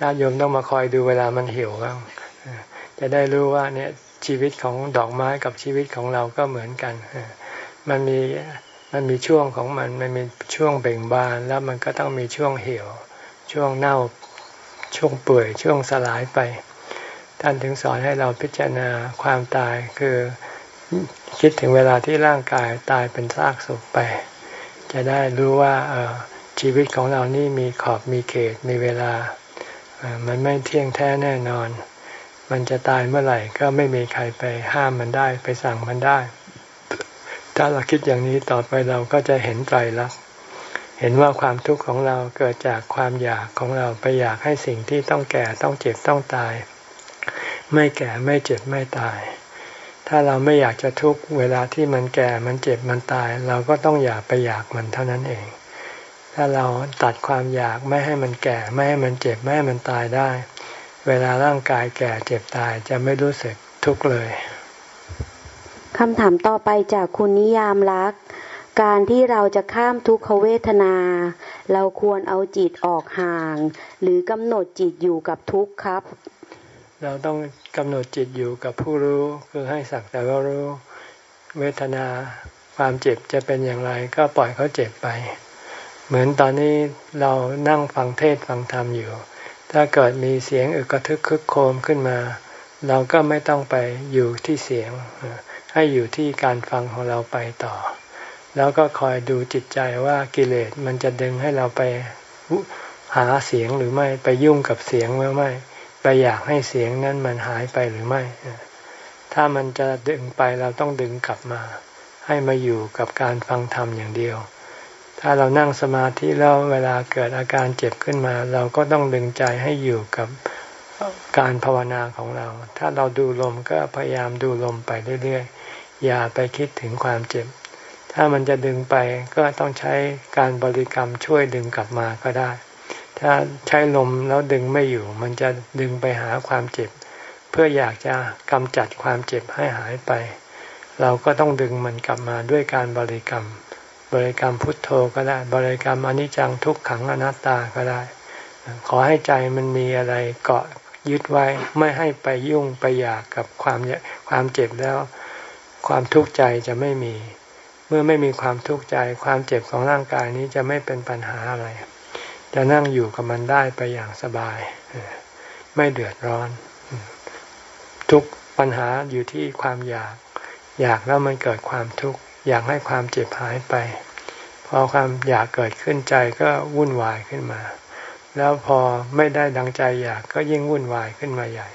ญาติโยมต้องมาคอยดูเวลามันเหี่ยวบ้างจะได้รู้ว่าเนี่ยชีวิตของดอกไม้กับชีวิตของเราก็เหมือนกัน มันมี มันมีช่วงของมัน มันมีช่วงเบ่งบาน แล้วมันก็ต้องมีช่วงเหี่ยว ช่วงเน่า ช่วงเปื่อย ช่วงสลายไป ท่านถึงสอนให้เราพิจารณาความตายคือ คิดถึงเวลาที่ร่างกายตายเป็นซากศพไป จะได้รู้ว่าชีวิตของเรานี่มีขอบมีเขตมีเวลา มันไม่เที่ยงแท้แน่นอน มันจะตายเมื่อไหร่ก็ไม่มีใครไปห้ามมันได้ ไปสั่งมันได้ ถ้าเราคิดอย่างนี้ต่อไปเราก็จะเห็นใจรักเห็นว่าความทุกข์ของเราเกิดจากความอยากของเราไปอยากให้สิ่งที่ต้องแก่ต้องเจ็บต้องตาย ไม่แก่ไม่เจ็บไม่ตาย ถ้าเราไม่อยากจะทุกข์เวลาที่มันแก่มันเจ็บมันตาย เราก็ต้องอยากไปอยากมันเท่านั้นเอง ถ้าเราตัดความอยากไม่ให้มันแก่ไม่ให้มันเจ็บไม่ให้มันตายได้ เวลาร่างกายแก่เจ็บตายจะไม่รู้สึกทุกข์เลย คำถามต่อไปจากคุณนิยามรัก การที่เราจะข้ามทุกขเวทนา เราควรเอาจิตออกห่าง หรือกำหนดจิตอยู่กับทุกข์ครับ เราต้องกำหนดจิตอยู่กับผู้รู้คือให้สักแต่ว่ารู้เวทนาความเจ็บจะเป็นอย่างไรก็ปล่อยเขาเจ็บไป เหมือนตอนนี้เรานั่งฟังเทศฟังธรรมอยู่ ถ้าเกิดมีเสียงอึกระทึกคึกโคมขึ้นมา เราก็ไม่ต้องไปอยู่ที่เสียง ให้อยู่ที่การฟังของเราไปต่อ แล้วก็คอยดูจิตใจว่ากิเลสมันจะดึงให้เราไปหาเสียงหรือไม่ไปยุ่งกับเสียงหรือไม่ ไปอยากให้เสียงนั้นมันหายไปหรือไม่ ถ้ามันจะดึงไปเราต้องดึงกลับมา ให้มาอยู่กับการฟังธรรมอย่างเดียว ถ้าเรานั่งสมาธิแล้วเวลาเกิดอาการเจ็บขึ้นมา เราก็ต้องดึงใจให้อยู่กับการภาวนาของเรา ถ้าเราดูลมก็พยายามดูลมไปเรื่อย อย่าไปคิดถึงความเจ็บ ถ้ามันจะดึงไปก็ต้องใช้การบริกรรมช่วยดึงกลับมาก็ได้ ถ้าใช้ลมแล้วดึงไม่อยู่ มันจะดึงไปหาความเจ็บ เพื่ออยากจะกำจัดความเจ็บให้หายไป เราก็ต้องดึงมันกลับมาด้วยการบริกรรม บริกรรมพุทโธก็ได้ บริกรรมอนิจจังทุกขังอนัตตาก็ได้ ขอให้ใจมันมีอะไรเกาะยึดไว้ไม่ให้ไปยุ่งไปอยากกับความความเจ็บแล้ว ความทุกข์ใจจะไม่มี เมื่อไม่มีความทุกข์ใจ ความเจ็บของร่างกายนี้จะไม่เป็นปัญหาอะไร จะนั่งอยู่กับมันได้ไปอย่างสบาย ไม่เดือดร้อน ทุกปัญหาอยู่ที่ความอยาก อยากแล้วมันเกิดความทุกข์ อยากให้ความเจ็บหายไป พอความอยากเกิดขึ้นใจก็วุ่นวายขึ้นมา แล้วพอไม่ได้ดังใจอยากก็ยิ่งวุ่นวายขึ้นมาใหญ่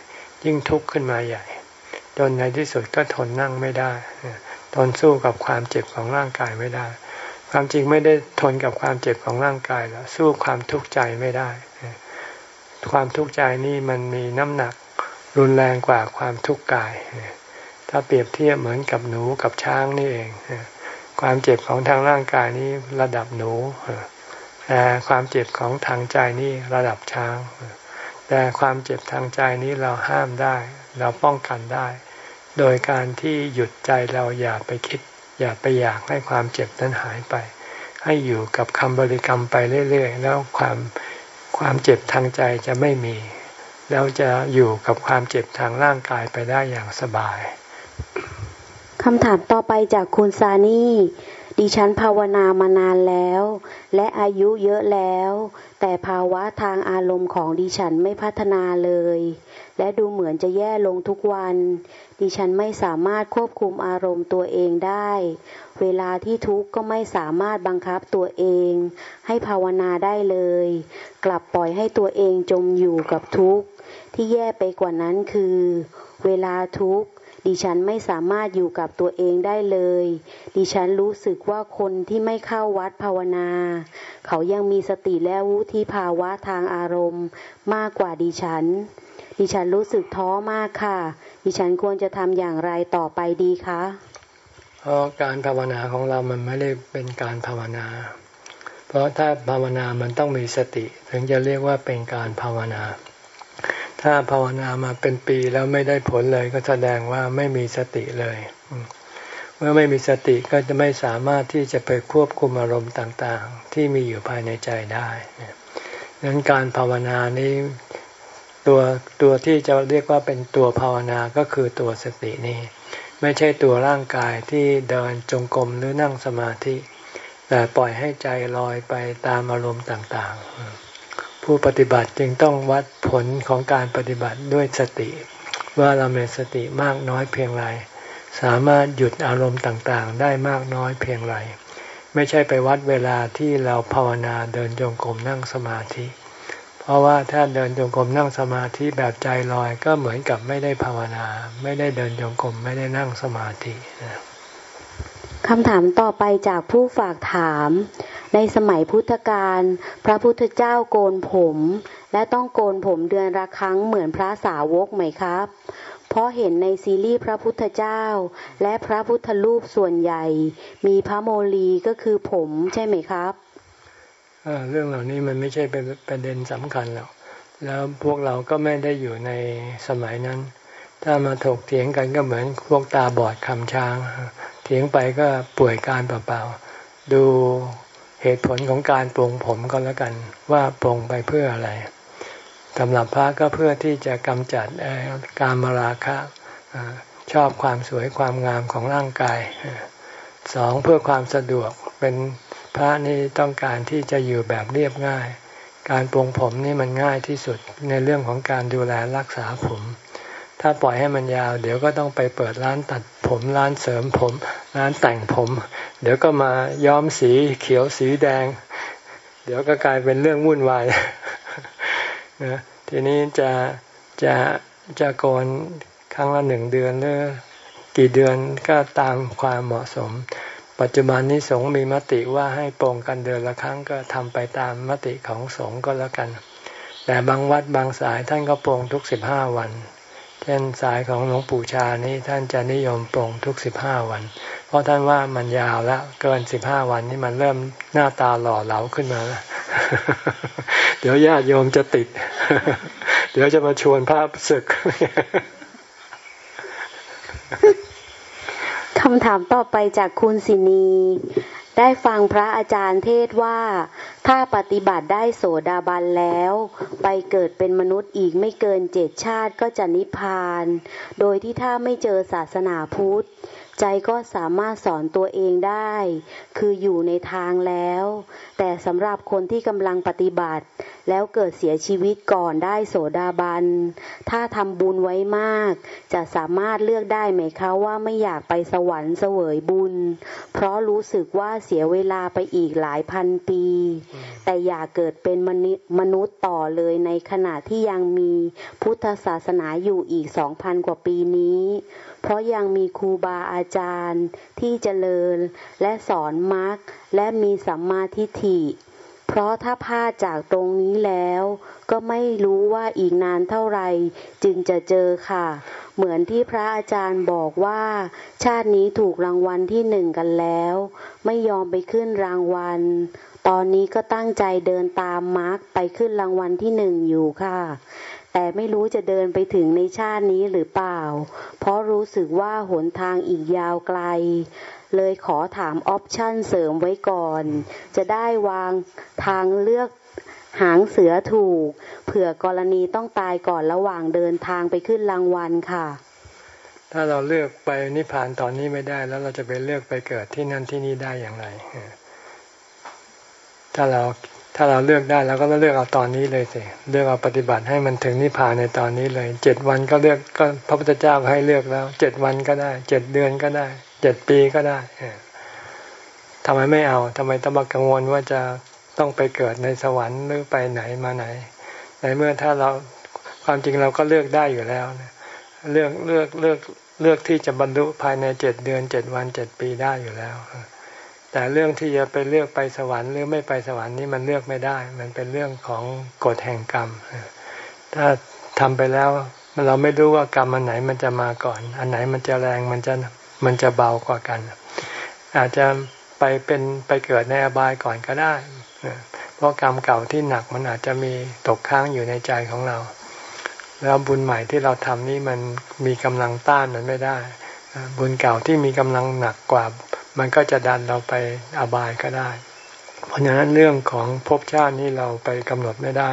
ยิ่งทุกข์ขึ้นมาใหญ่ จนในที่สุดก็ทนนั่งไม่ได้ ทนสู้กับความเจ็บของร่างกายไม่ได้ ความจริงไม่ได้ทนกับความเจ็บของร่างกายแล้วสู้ความทุกข์ใจไม่ได้ ความทุกข์ใจนี่มันมีน้ำหนักรุนแรงกว่าความทุกข์กาย ถ้าเปรียบเทียบเหมือนกับหนูกับช้างนี่เอง ความเจ็บของทางร่างกายนี้ระดับหนูแต่ความเจ็บของทางใจนี่ระดับช้าง แต่ความเจ็บทางใจนี้เราห้ามได้ เราป้องกันได้ โดยการที่หยุดใจเราอย่าไปคิด อย่าไปอยากให้ความเจ็บนั้นหายไป ให้อยู่กับคำบริกรรมไปเรื่อยๆ แล้วความความเจ็บทางใจจะไม่มี แล้วจะอยู่กับความเจ็บทางร่างกายไปได้อย่างสบายคำถามต่อไปจากคุณซานี่ ดิฉันภาวนามานานแล้ว และอายุเยอะแล้ว แต่ภาวะทางอารมณ์ของดิฉันไม่พัฒนาเลย และดูเหมือนจะแย่ลงทุกวัน ดิฉันไม่สามารถควบคุมอารมณ์ตัวเองได้ เวลาที่ทุกข์ก็ไม่สามารถบังคับตัวเอง ให้ภาวนาได้เลย กลับปล่อยให้ตัวเองจมอยู่กับทุกข์ที่แย่ไปกว่านั้นคือ เวลาทุกข์ ดิฉันไม่สามารถอยู่กับตัวเองได้เลย ดิฉันรู้สึกว่าคนที่ไม่เข้าวัดภาวนา เขายังมีสติและวุฒิภาวะทางอารมณ์ มากกว่าดิฉัน ดิฉันรู้สึกท้อมากค่ะ ดิฉันควรจะทำอย่างไรต่อไปดีคะเพราะการภาวนาของเรามันไม่ได้เป็นการภาวนา เพราะถ้าภาวนามันต้องมีสติ ถึงจะเรียกว่าเป็นการภาวนา ถ้าภาวนามาเป็นปีแล้วไม่ได้ผลเลย ก็แสดงว่าไม่มีสติเลย เมื่อไม่มีสติก็จะไม่สามารถที่จะไปควบคุมอารมณ์ต่างๆ ที่มีอยู่ภายในใจได้ดังนั้นการภาวนานี้ตัวตัวที่จะเรียกว่าเป็นตัวภาวนาก็คือตัวสตินี่ไม่ใช่ตัวร่างกายที่เดินจงกรมหรือนั่งสมาธิ แต่ปล่อยให้ใจลอยไปตามอารมณ์ต่างๆ ผู้ปฏิบัติจึงต้องวัดผลของการปฏิบัติด้วยสติ ว่าเรามีสติมากน้อยเพียงไร สามารถหยุดอารมณ์ต่างๆ ได้มากน้อยเพียงไร ไม่ใช่ไปวัดเวลาที่เราภาวนาเดินจงกรมนั่งสมาธิ เพราะว่าถ้าเดินจงกรมนั่งสมาธิแบบใจลอยก็เหมือนกับไม่ได้ภาวนา ไม่ได้เดินจงกรมไม่ได้นั่งสมาธิ คำถามต่อไปจากผู้ฝากถาม ในสมัยพุทธกาลพระพุทธเจ้าโกนผม และต้องโกนผมเดือนละครั้งเหมือนพระสาวกไหมครับ เพราะเห็นในซีรีส์พระพุทธเจ้า และพระพุทธรูปส่วนใหญ่ มีพระโมลีก็คือผมใช่ไหมครับเรื่องเหล่านี้มันไม่ใช่เป็นประเด็นสำคัญหรอกแล้วพวกเราก็ไม่ได้อยู่ในสมัยนั้น ถ้ามาถกเถียงกันก็เหมือนพวกตาบอดคำช้าง ถียงไปก็ป่วยการเปล่าๆดูเหตุผลของการปรงผมก็แล้วกันว่าปรงไปเพื่ออะไรสำหรับพระก็เพื่อที่จะกำจัดการมาราคะชอบความสวยความงามของร่างกายสองเพื่อความสะดวกเป็นพระนี่ต้องการที่จะอยู่แบบเรียบง่าย การปรงผมนี่มันง่ายที่สุดในเรื่องของการดูแลรักษาผม ถ้าปล่อยให้มันยาว เดี๋ยวก็ต้องไปเปิดร้านตัดผมร้านเสริมผม ร้านแต่งผม เดี๋ยวก็มาย้อมสีเขียวสีแดง เดี๋ยวก็กลายเป็นเรื่องวุ่นวายนะทีนี้จะจะจะโกนครั้งละหนึ่งเดือนหรือกี่เดือนก็ตามความเหมาะสม ปัจจุบันนี้สงมีมติว่าให้โปรงกันเดือนละครั้งก็ทำไปตามมติของสงก็แล้วกัน แต่บางวัดบางสายท่านก็โปรงทุกสิบห้าวัน เช่นสายของหลวงปู่ชานี้ท่านจะนิยมโปรงทุกสิบห้าวัน เพราะท่านว่ามันยาวแล้วเกินสิบห้าวันนี่มันเริ่มหน้าตาหล่อเหลาขึ้นมาแล้วเดี๋ยวญาติโยมจะติด เดี๋ยวจะมาชวนภาพศึกคำถามต่อไปจากคุณสินี ได้ฟังพระอาจารย์เทศว่า ถ้าปฏิบัติได้โสดาบันแล้ว ไปเกิดเป็นมนุษย์อีกไม่เกินเจ็ดชาติก็จะนิพพาน โดยที่ถ้าไม่เจอศาสนาพุทธ ใจก็สามารถสอนตัวเองได้ คืออยู่ในทางแล้ว แต่สำหรับคนที่กำลังปฏิบัติ แล้วเกิดเสียชีวิตก่อนได้โสดาบัน ถ้าทำบุญไว้มาก จะสามารถเลือกได้ไหมคะว่าไม่อยากไปสวรรค์เสวยบุญ เพราะรู้สึกว่าเสียเวลาไปอีกหลายพันปี แต่อยากเกิดเป็นมนุษย์ต่อเลยในขณะที่ยังมีพุทธศาสนาอยู่อีกสองพันกว่าปีนี้ เพราะยังมีครูบาอาจารย์ที่เจริญและสอนมรรคและมีสัมมาทิฏฐิ เพราะถ้าพลาดจากตรงนี้แล้ว ก็ไม่รู้ว่าอีกนานเท่าไหร่จึงจะเจอค่ะ เหมือนที่พระอาจารย์บอกว่า ชาตินี้ถูกรางวัลที่หนึ่งกันแล้ว ไม่ยอมไปขึ้นรางวัลตอนนี้ก็ตั้งใจเดินตามมาร์กไปขึ้นรางวัลที่หนึ่งอยู่ค่ะ แต่ไม่รู้จะเดินไปถึงในชาตินี้หรือเปล่า เพราะรู้สึกว่าหนทางอีกยาวไกล เลยขอถามออปชั่นเสริมไว้ก่อน จะได้วางทางเลือกหางเสือถูก เผื่อกรณีต้องตายก่อนระหว่างเดินทางไปขึ้นรางวัลค่ะ ถ้าเราเลือกไปนิพพานตอนนี้ไม่ได้ แล้วเราจะไปเลือกไปเกิดที่นั่นที่นี่ได้อย่างไร ถ้าเรา ถ้าเราเลือกได้เราก็เลือกเอาตอนนี้เลยสิเลือกเอาปฏิบัติให้มันถึงนิพพานในตอนนี้เลยเจ็ดวันก็เลือกก็พระพุทธเจ้าให้เลือกแล้วเจ็ดวันก็ได้เจ็ดเดือนก็ได้เจ็ดปีก็ได้ทำไมไม่เอาทำไมต้องมากังวลว่าจะต้องไปเกิดในสวรรค์หรือไปไหนมาไหน ในเมื่อถ้าเราความจริงเราก็เลือกได้อยู่แล้วเลือกเลือกเลือกเลือกที่จะบรรลุภายในเจ็ดเดือนเจ็ดวันเจ็ดปีได้อยู่แล้ว แต่เรื่องที่จะไปเลือกไปสวรรค์หรือไม่ไปสวรรค์นี่มันเลือกไม่ได้ มันเป็นเรื่องของกฎแห่งกรรม ถ้าทำไปแล้วเราไม่รู้ว่ากรรมอันไหนมันจะมาก่อน อันไหนมันจะแรงมันจะมันจะเบากว่ากัน อาจจะไปเป็นไปเกิดในอบายก่อนก็ได้ เพราะกรรมเก่าที่หนักมันอาจจะมีตกค้างอยู่ในใจของเรา แล้วบุญใหม่ที่เราทำนี่มันมีกำลังต้านมันไม่ได้ บุญเก่าที่มีกำลังหนักกว่า มันก็จะดันเราไปอบายก็ได้ เพราะฉะนั้นเรื่องของภพชาตินี่เราไปกำหนดไม่ได้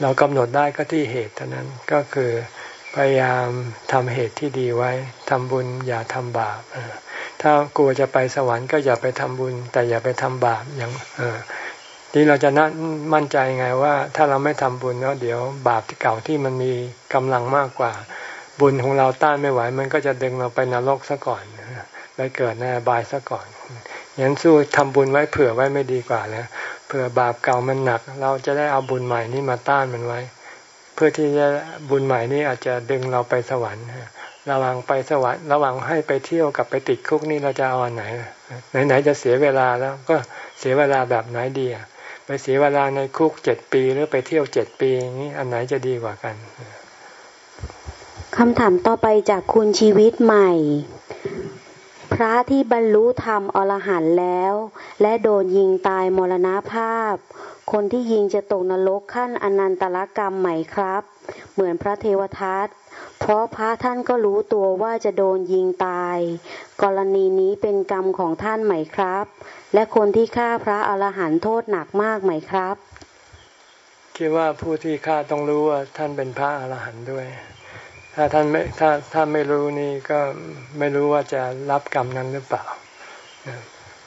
เรากำหนดได้ก็ที่เหตุเท่านั้นก็คือพยายามทำเหตุที่ดีไว้ทำบุญอย่าทำบาปถ้ากลัวจะไปสวรรค์ก็อย่าไปทำบุญ แต่อย่าไปทำบาปอย่างนี่เราจะนั่นมั่นใจไงว่า ถ้าเราไม่ทำบุญแล้วเดี๋ยวบาปที่เก่าที่มันมีกำลังมากกว่า บุญของเราต้านไม่ไหว มันก็จะดึงเราไปนรกซะก่อน ไปเกิดในอบายซะก่อนยันสู้ทำบุญไว้เผื่อไว้ไม่ดีกว่าแล้วเผื่อบาปเก่ามันหนัก เราจะได้เอาบุญใหม่นี้มาต้านมันไว้ เพื่อที่จะบุญใหม่นี้อาจจะดึงเราไปสวรรค์ระหว่างไปสวรรค์ระหว่างให้ไปเที่ยวกับไปติดคุกนี่เราจะเอาอันไหน ไหนๆจะเสียเวลาแล้วก็เสียเวลาแบบไหนดีอะไปเสียเวลาในคุกเจ็ดปีหรือไปเที่ยวเจ็ดปีอย่างนี้อันไหนจะดีกว่ากันคำถามต่อไปจากคุณชีวิตใหม่ พระที่บรรลุธรรมอรหันต์แล้ว และโดนยิงตายมรณภาพ คนที่ยิงจะตกนรกขั้นอนันตรกรรมไหมครับ เหมือนพระเทวทัตเพราะพระท่านก็รู้ตัวว่าจะโดนยิงตาย กรณีนี้เป็นกรรมของท่านไหมครับ และคนที่ฆ่าพระอรหันต์โทษหนักมากไหมครับ คิดว่าผู้ที่ฆ่าต้องรู้ว่าท่านเป็นพระอรหันต์ด้วย ถ้าท่านไม่ถ้าถ้าไม่รู้นี่ก็ไม่รู้ว่าจะรับกรรมนั้นหรือเปล่า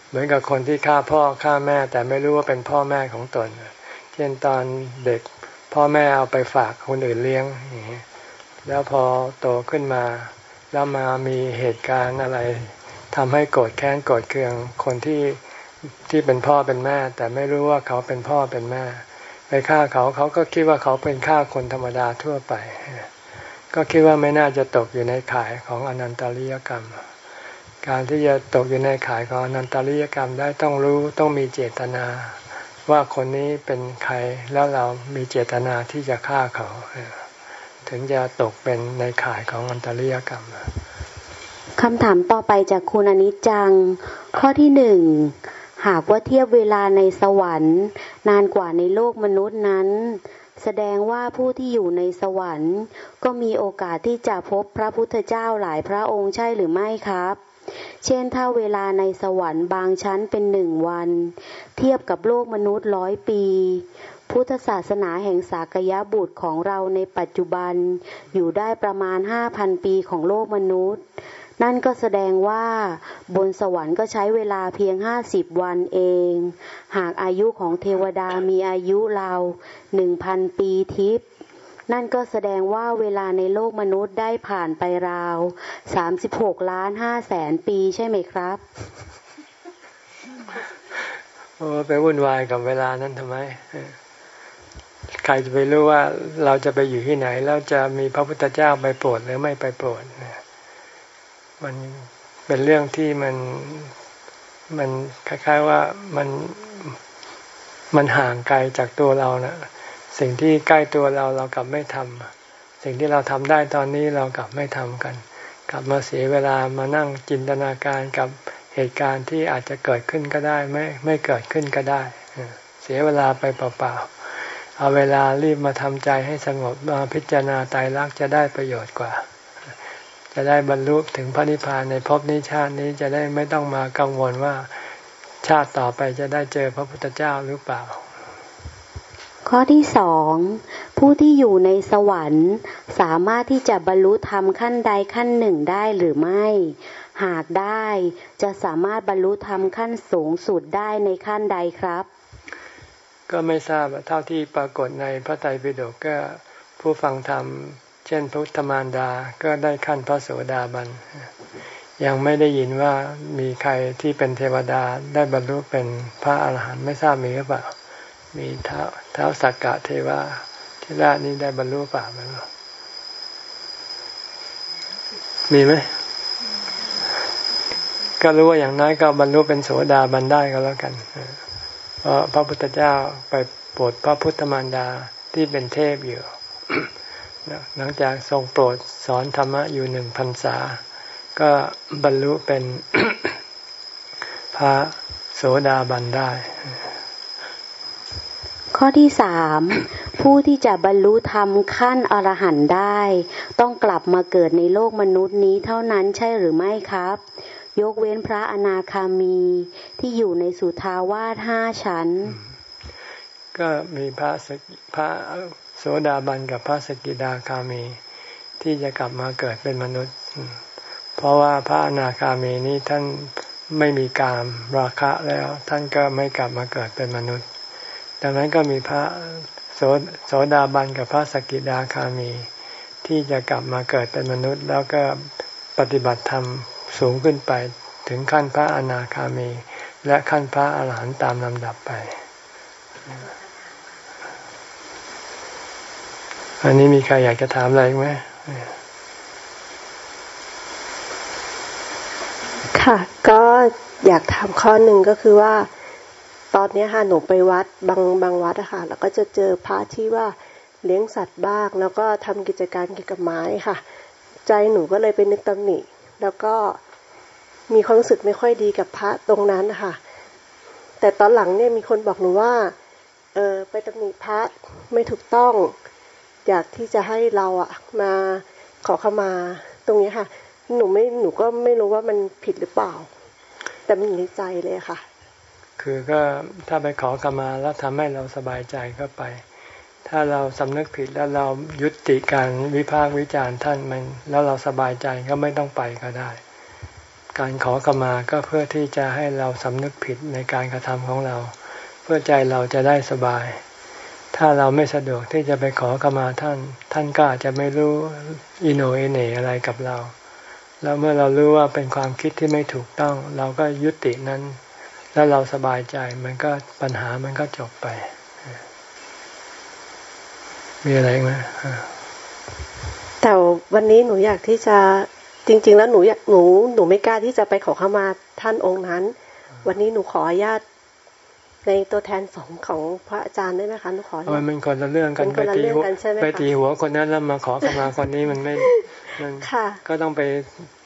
เหมือนกับคนที่ฆ่าพ่อฆ่าแม่ แต่ไม่รู้ว่าเป็นพ่อแม่ของตน เช่นตอนเด็กพ่อแม่เอาไปฝากคนอื่นเลี้ยงแล้วพอโตขึ้นมา แล้วมามีเหตุการณ์อะไรทำให้โกรธแค้นโกรธเคืองคนที่ที่เป็นพ่อเป็นแม่ แต่ไม่รู้ว่าเขาเป็นพ่อเป็นแม่ ไปฆ่าเขาเขาก็คิดว่าเขาเป็นฆ่าคนธรรมดาทั่วไป ก็คิดว่าไม่น่าจะตกอยู่ในข่ายของอนันตริยกรรม การที่จะตกอยู่ในข่ายของอนันตริยกรรมได้ต้องรู้ต้องมีเจตนา ว่าคนนี้เป็นใครแล้วเรามีเจตนาที่จะฆ่าเขา ถึงจะตกเป็นในข่ายของอนันตริยกรรมคำถามต่อไปจากคุณอนิจจัง ข้อที่หนึ่งหากว่าเทียบเวลาในสวรรค์ นานกว่าในโลกมนุษย์นั้น แสดงว่าผู้ที่อยู่ในสวรรค์ ก็มีโอกาสที่จะพบพระพุทธเจ้าหลายพระองค์ใช่หรือไม่ครับ เช่นถ้าเวลาในสวรรค์บางชั้นเป็นหนึ่งวัน เทียบกับโลกมนุษย์ร้อยปี พุทธศาสนาแห่งสากยบุตรของเราในปัจจุบัน อยู่ได้ประมาณห้าพันปีของโลกมนุษย์ นั่นก็แสดงว่าบนสวรรค์ก็ใช้เวลาเพียงห้าสิบวันเอง หากอายุของเทวดามีอายุเราหนึ่งพันปีทิพย์นั่นก็แสดงว่าเวลาในโลกมนุษย์ได้ผ่านไปราวสามสิบหกล้านห้าแสนปีใช่ไหมครับโอ้ไปวุ่นวายกับเวลานั้นทำไม ใครจะไปรู้ว่าเราจะไปอยู่ที่ไหน แล้วจะมีพระพุทธเจ้าไปโปรดหรือไม่ไปโปรด มันเป็นเรื่องที่มันมันคล้ายๆว่ามันมันห่างไกลจากตัวเรานะสิ่งที่ใกล้ตัวเราเรากลับไม่ทำสิ่งที่เราทำได้ตอนนี้เรากลับไม่ทำกัน กลับมาเสียเวลามานั่งจินตนาการกับเหตุการณ์ที่อาจจะเกิดขึ้นก็ได้ ไม่ไม่เกิดขึ้นก็ได้ เสียเวลาไปเปล่าๆเอาเวลารีบมาทำใจให้สงบมาพิจารณาตายรักจะได้ประโยชน์กว่า จะได้บรรลุถึงพระนิพพานในภพนี้ชาตินี้จะได้ไม่ต้องมากังวลว่าชาติต่อไปจะได้เจอพระพุทธเจ้าหรือเปล่า ข้อที่สองผู้ที่อยู่ในสวรรค์ สามารถที่จะบรรลุธรรมขั้นใดขั้นหนึ่งได้หรือไม่ หากได้จะสามารถบรรลุธรรมขั้นสูงสุดได้ในขั้นใดครับ ก็ไม่ทราบเท่าที่ปรากฏในพระไตรปิฎกก็ผู้ฟังธรรม เช่นพุทธมารดาก็ได้ขั้นพระโสดาบัน ยังไม่ได้ยินว่ามีใครที่เป็นเทวดาได้บรรลุเป็นพระอาหารหันต์ไม่ทราบมีหรือเปล่า มีเท้าเท้าสักกะเทวาที่ราชนี้ได้บรรลุป่าไหมมีไหมก็รู้ว่าอย่างน้อยก็บรรลุเป็นโสดาบันได้ก็แล้วกันเพราะพระพุทธเจ้าไปโปรดพระพุทธมารดาที่เป็นเทพอยู่ หลังจากทรงโปรดสอนธรรมะอยู่หนึ่งพรรษา ก็บรรลุเป็นพระโสดาบันได้ ข้อที่สามผู้ที่จะบรรลุธรรมขั้นอรหันต์ได้ ต้องกลับมาเกิดในโลกมนุษย์นี้เท่านั้นใช่หรือไม่ครับ ยกเว้นพระอนาคามีที่อยู่ในสุทาวาสห้าชั้น ก็มีพระสพระ โสดาบันกับพระสกิดาคามี ที่จะกลับมาเกิดเป็นมนุษย์ เพราะว่าพระอนาคามีนี้ท่านไม่มีการราคะแล้ว ท่านก็ไม่กลับมาเกิดเป็นมนุษย์ ดังนั้นก็มีพระโสโสดาบันกับพระสกิดาคามี ที่จะกลับมาเกิดเป็นมนุษย์ แล้วก็ปฏิบัติธรรมสูงขึ้นไปถึงขั้นพระอนาคามี และขั้นพระอาหารหันต์ตามลำดับไป อันนี้มีใครอยากจะถามอะไรไหมค่ะ ก็อยากถามข้อหนึ่งก็คือว่า ตอนนี้ค่ะหนูไปวัดบางบางวัดอะค่ะ แล้วก็จะเจอพระที่ว่าเลี้ยงสัตว์บ้าง แล้วก็ทำกิจการเกี่ยวกับไม้ค่ะ ใจหนูก็เลยไปนึกตำหนิ แล้วก็มีความรู้สึกไม่ค่อยดีกับพระตรงนั้นค่ะ แต่ตอนหลังเนี่ยมีคนบอกหนูว่า เออไปตำหนิพระไม่ถูกต้อง อยากที่จะให้เราอะมาขอเข้ามาตรงนี้ค่ะ หนูไม่หนูก็ไม่รู้ว่ามันผิดหรือเปล่า แต่มันอยู่ในใจเลยค่ะ คือก็ถ้าไปขอกรรมาแล้วทำให้เราสบายใจก็ไป ถ้าเราสำนึกผิดแล้วเรายุติการวิพากษ์วิจารณ์ท่านมัน แล้วเราสบายใจก็ไม่ต้องไปก็ได้ การขอกรรมาก็เพื่อที่จะให้เราสำนึกผิดในการกระทำของเรา เพื่อใจเราจะได้สบาย ถ้าเราไม่สะดวกที่จะไปขอกมาท่าน ท่านก็อาจจะไม่รู้อิโนเอเนอะไรกับเรา แล้วเมื่อเรารู้ว่าเป็นความคิดที่ไม่ถูกต้อง เราก็ยุตินั้น แล้วเราสบายใจมันก็ปัญหามันก็จบไป มีอะไรไหมแต่วันนี้หนูอยากที่จะจริง ๆ แล้วหนูหนูหนูไม่กล้าที่จะไปขอขามาท่านองค์นั้น วันนี้หนูขออนุญาต ในตัวแทนสองของพระอาจารย์ได้ไหมคะหนูขอมันคนละเรื่องกันไปตีหัวไปตีหัวคนนั้นแล้วมาขอเข้ามาคนนี้มันไม่มันก็ต้องไป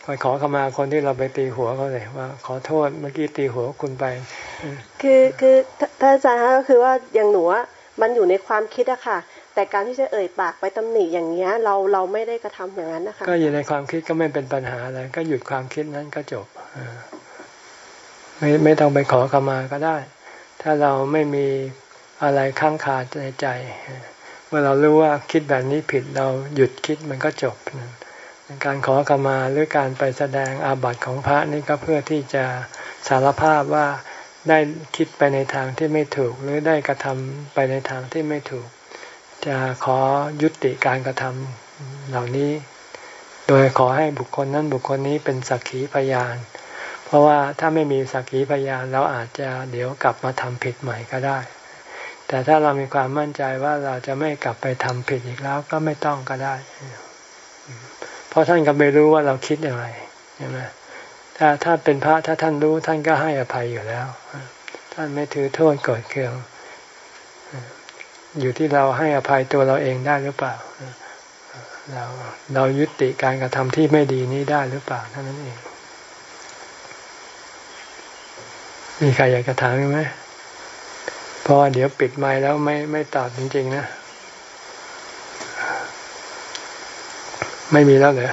คอยขอขมาคนที่เราไปตีหัวเขาเลยว่า ขอโทษเมื่อกี้ตีหัวคุณไป คือคือท่านอาจารย์ก็คือว่าอย่างหนูมันอยู่ในความคิดอะค่ะ แต่การที่จะเอ่ยปากไปตำหนิอย่างเงี้ยเราเราไม่ได้กระทำอย่างนั้นนะคะ ก็อยู่ในความคิดก็ไม่เป็นปัญหาอะไรก็หยุดความคิดนั้นก็จบไม่ไม่ต้องไปขอขมาก็ได้ ถ้าเราไม่มีอะไรข้างคาในใจ เมื่อเรารู้ว่าคิดแบบนี้ผิดเราหยุดคิดมันก็จบการขอขมาหรือการไปแสดงอาบัติของพระนี่ก็เพื่อที่จะสารภาพว่าได้คิดไปในทางที่ไม่ถูก หรือได้กระทำไปในทางที่ไม่ถูก จะขอยุติการกระทำเหล่านี้ โดยขอให้บุคคลนั้นบุคคลนี้เป็นสักขีพยาน เพราะว่าถ้าไม่มีสักขีพยานเราอาจจะเดี๋ยวกลับมาทำผิดใหม่ก็ได้ แต่ถ้าเรามีความมั่นใจว่าเราจะไม่กลับไปทำผิดอีกแล้วก็ไม่ต้องก็ได้ เพราะท่านก็ไม่รู้ว่าเราคิดอย่างไรใช่ไหมถ้าถ้าเป็นพระถ้าท่านรู้ท่านก็ให้อภัยอยู่แล้ว ท่านไม่ถือโทษกดเคืองอยู่ที่เราให้อภัยตัวเราเองได้หรือเปล่า เราเรายุติการกระทำที่ไม่ดีนี้ได้หรือเปล่าเท่านั้นเอง มีใครอยากจะถามไหมเพราะว่าเดี๋ยวปิดไม้แล้วไม่ไม่ตอบจริง ๆ นะ ไม่มีแล้วเหรอ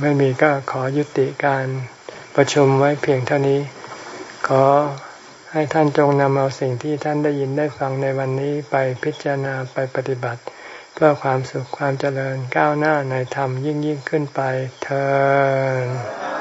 ไม่มีก็ขอยุติการประชุมไว้เพียงเท่านี้ ขอให้ท่านจงนำเอาสิ่งที่ท่านได้ยินได้ฟังในวันนี้ไปพิจารณาไปปฏิบัติ เพื่อความสุขความเจริญก้าวหน้าในธรรมยิ่งยิ่งขึ้นไปเธอ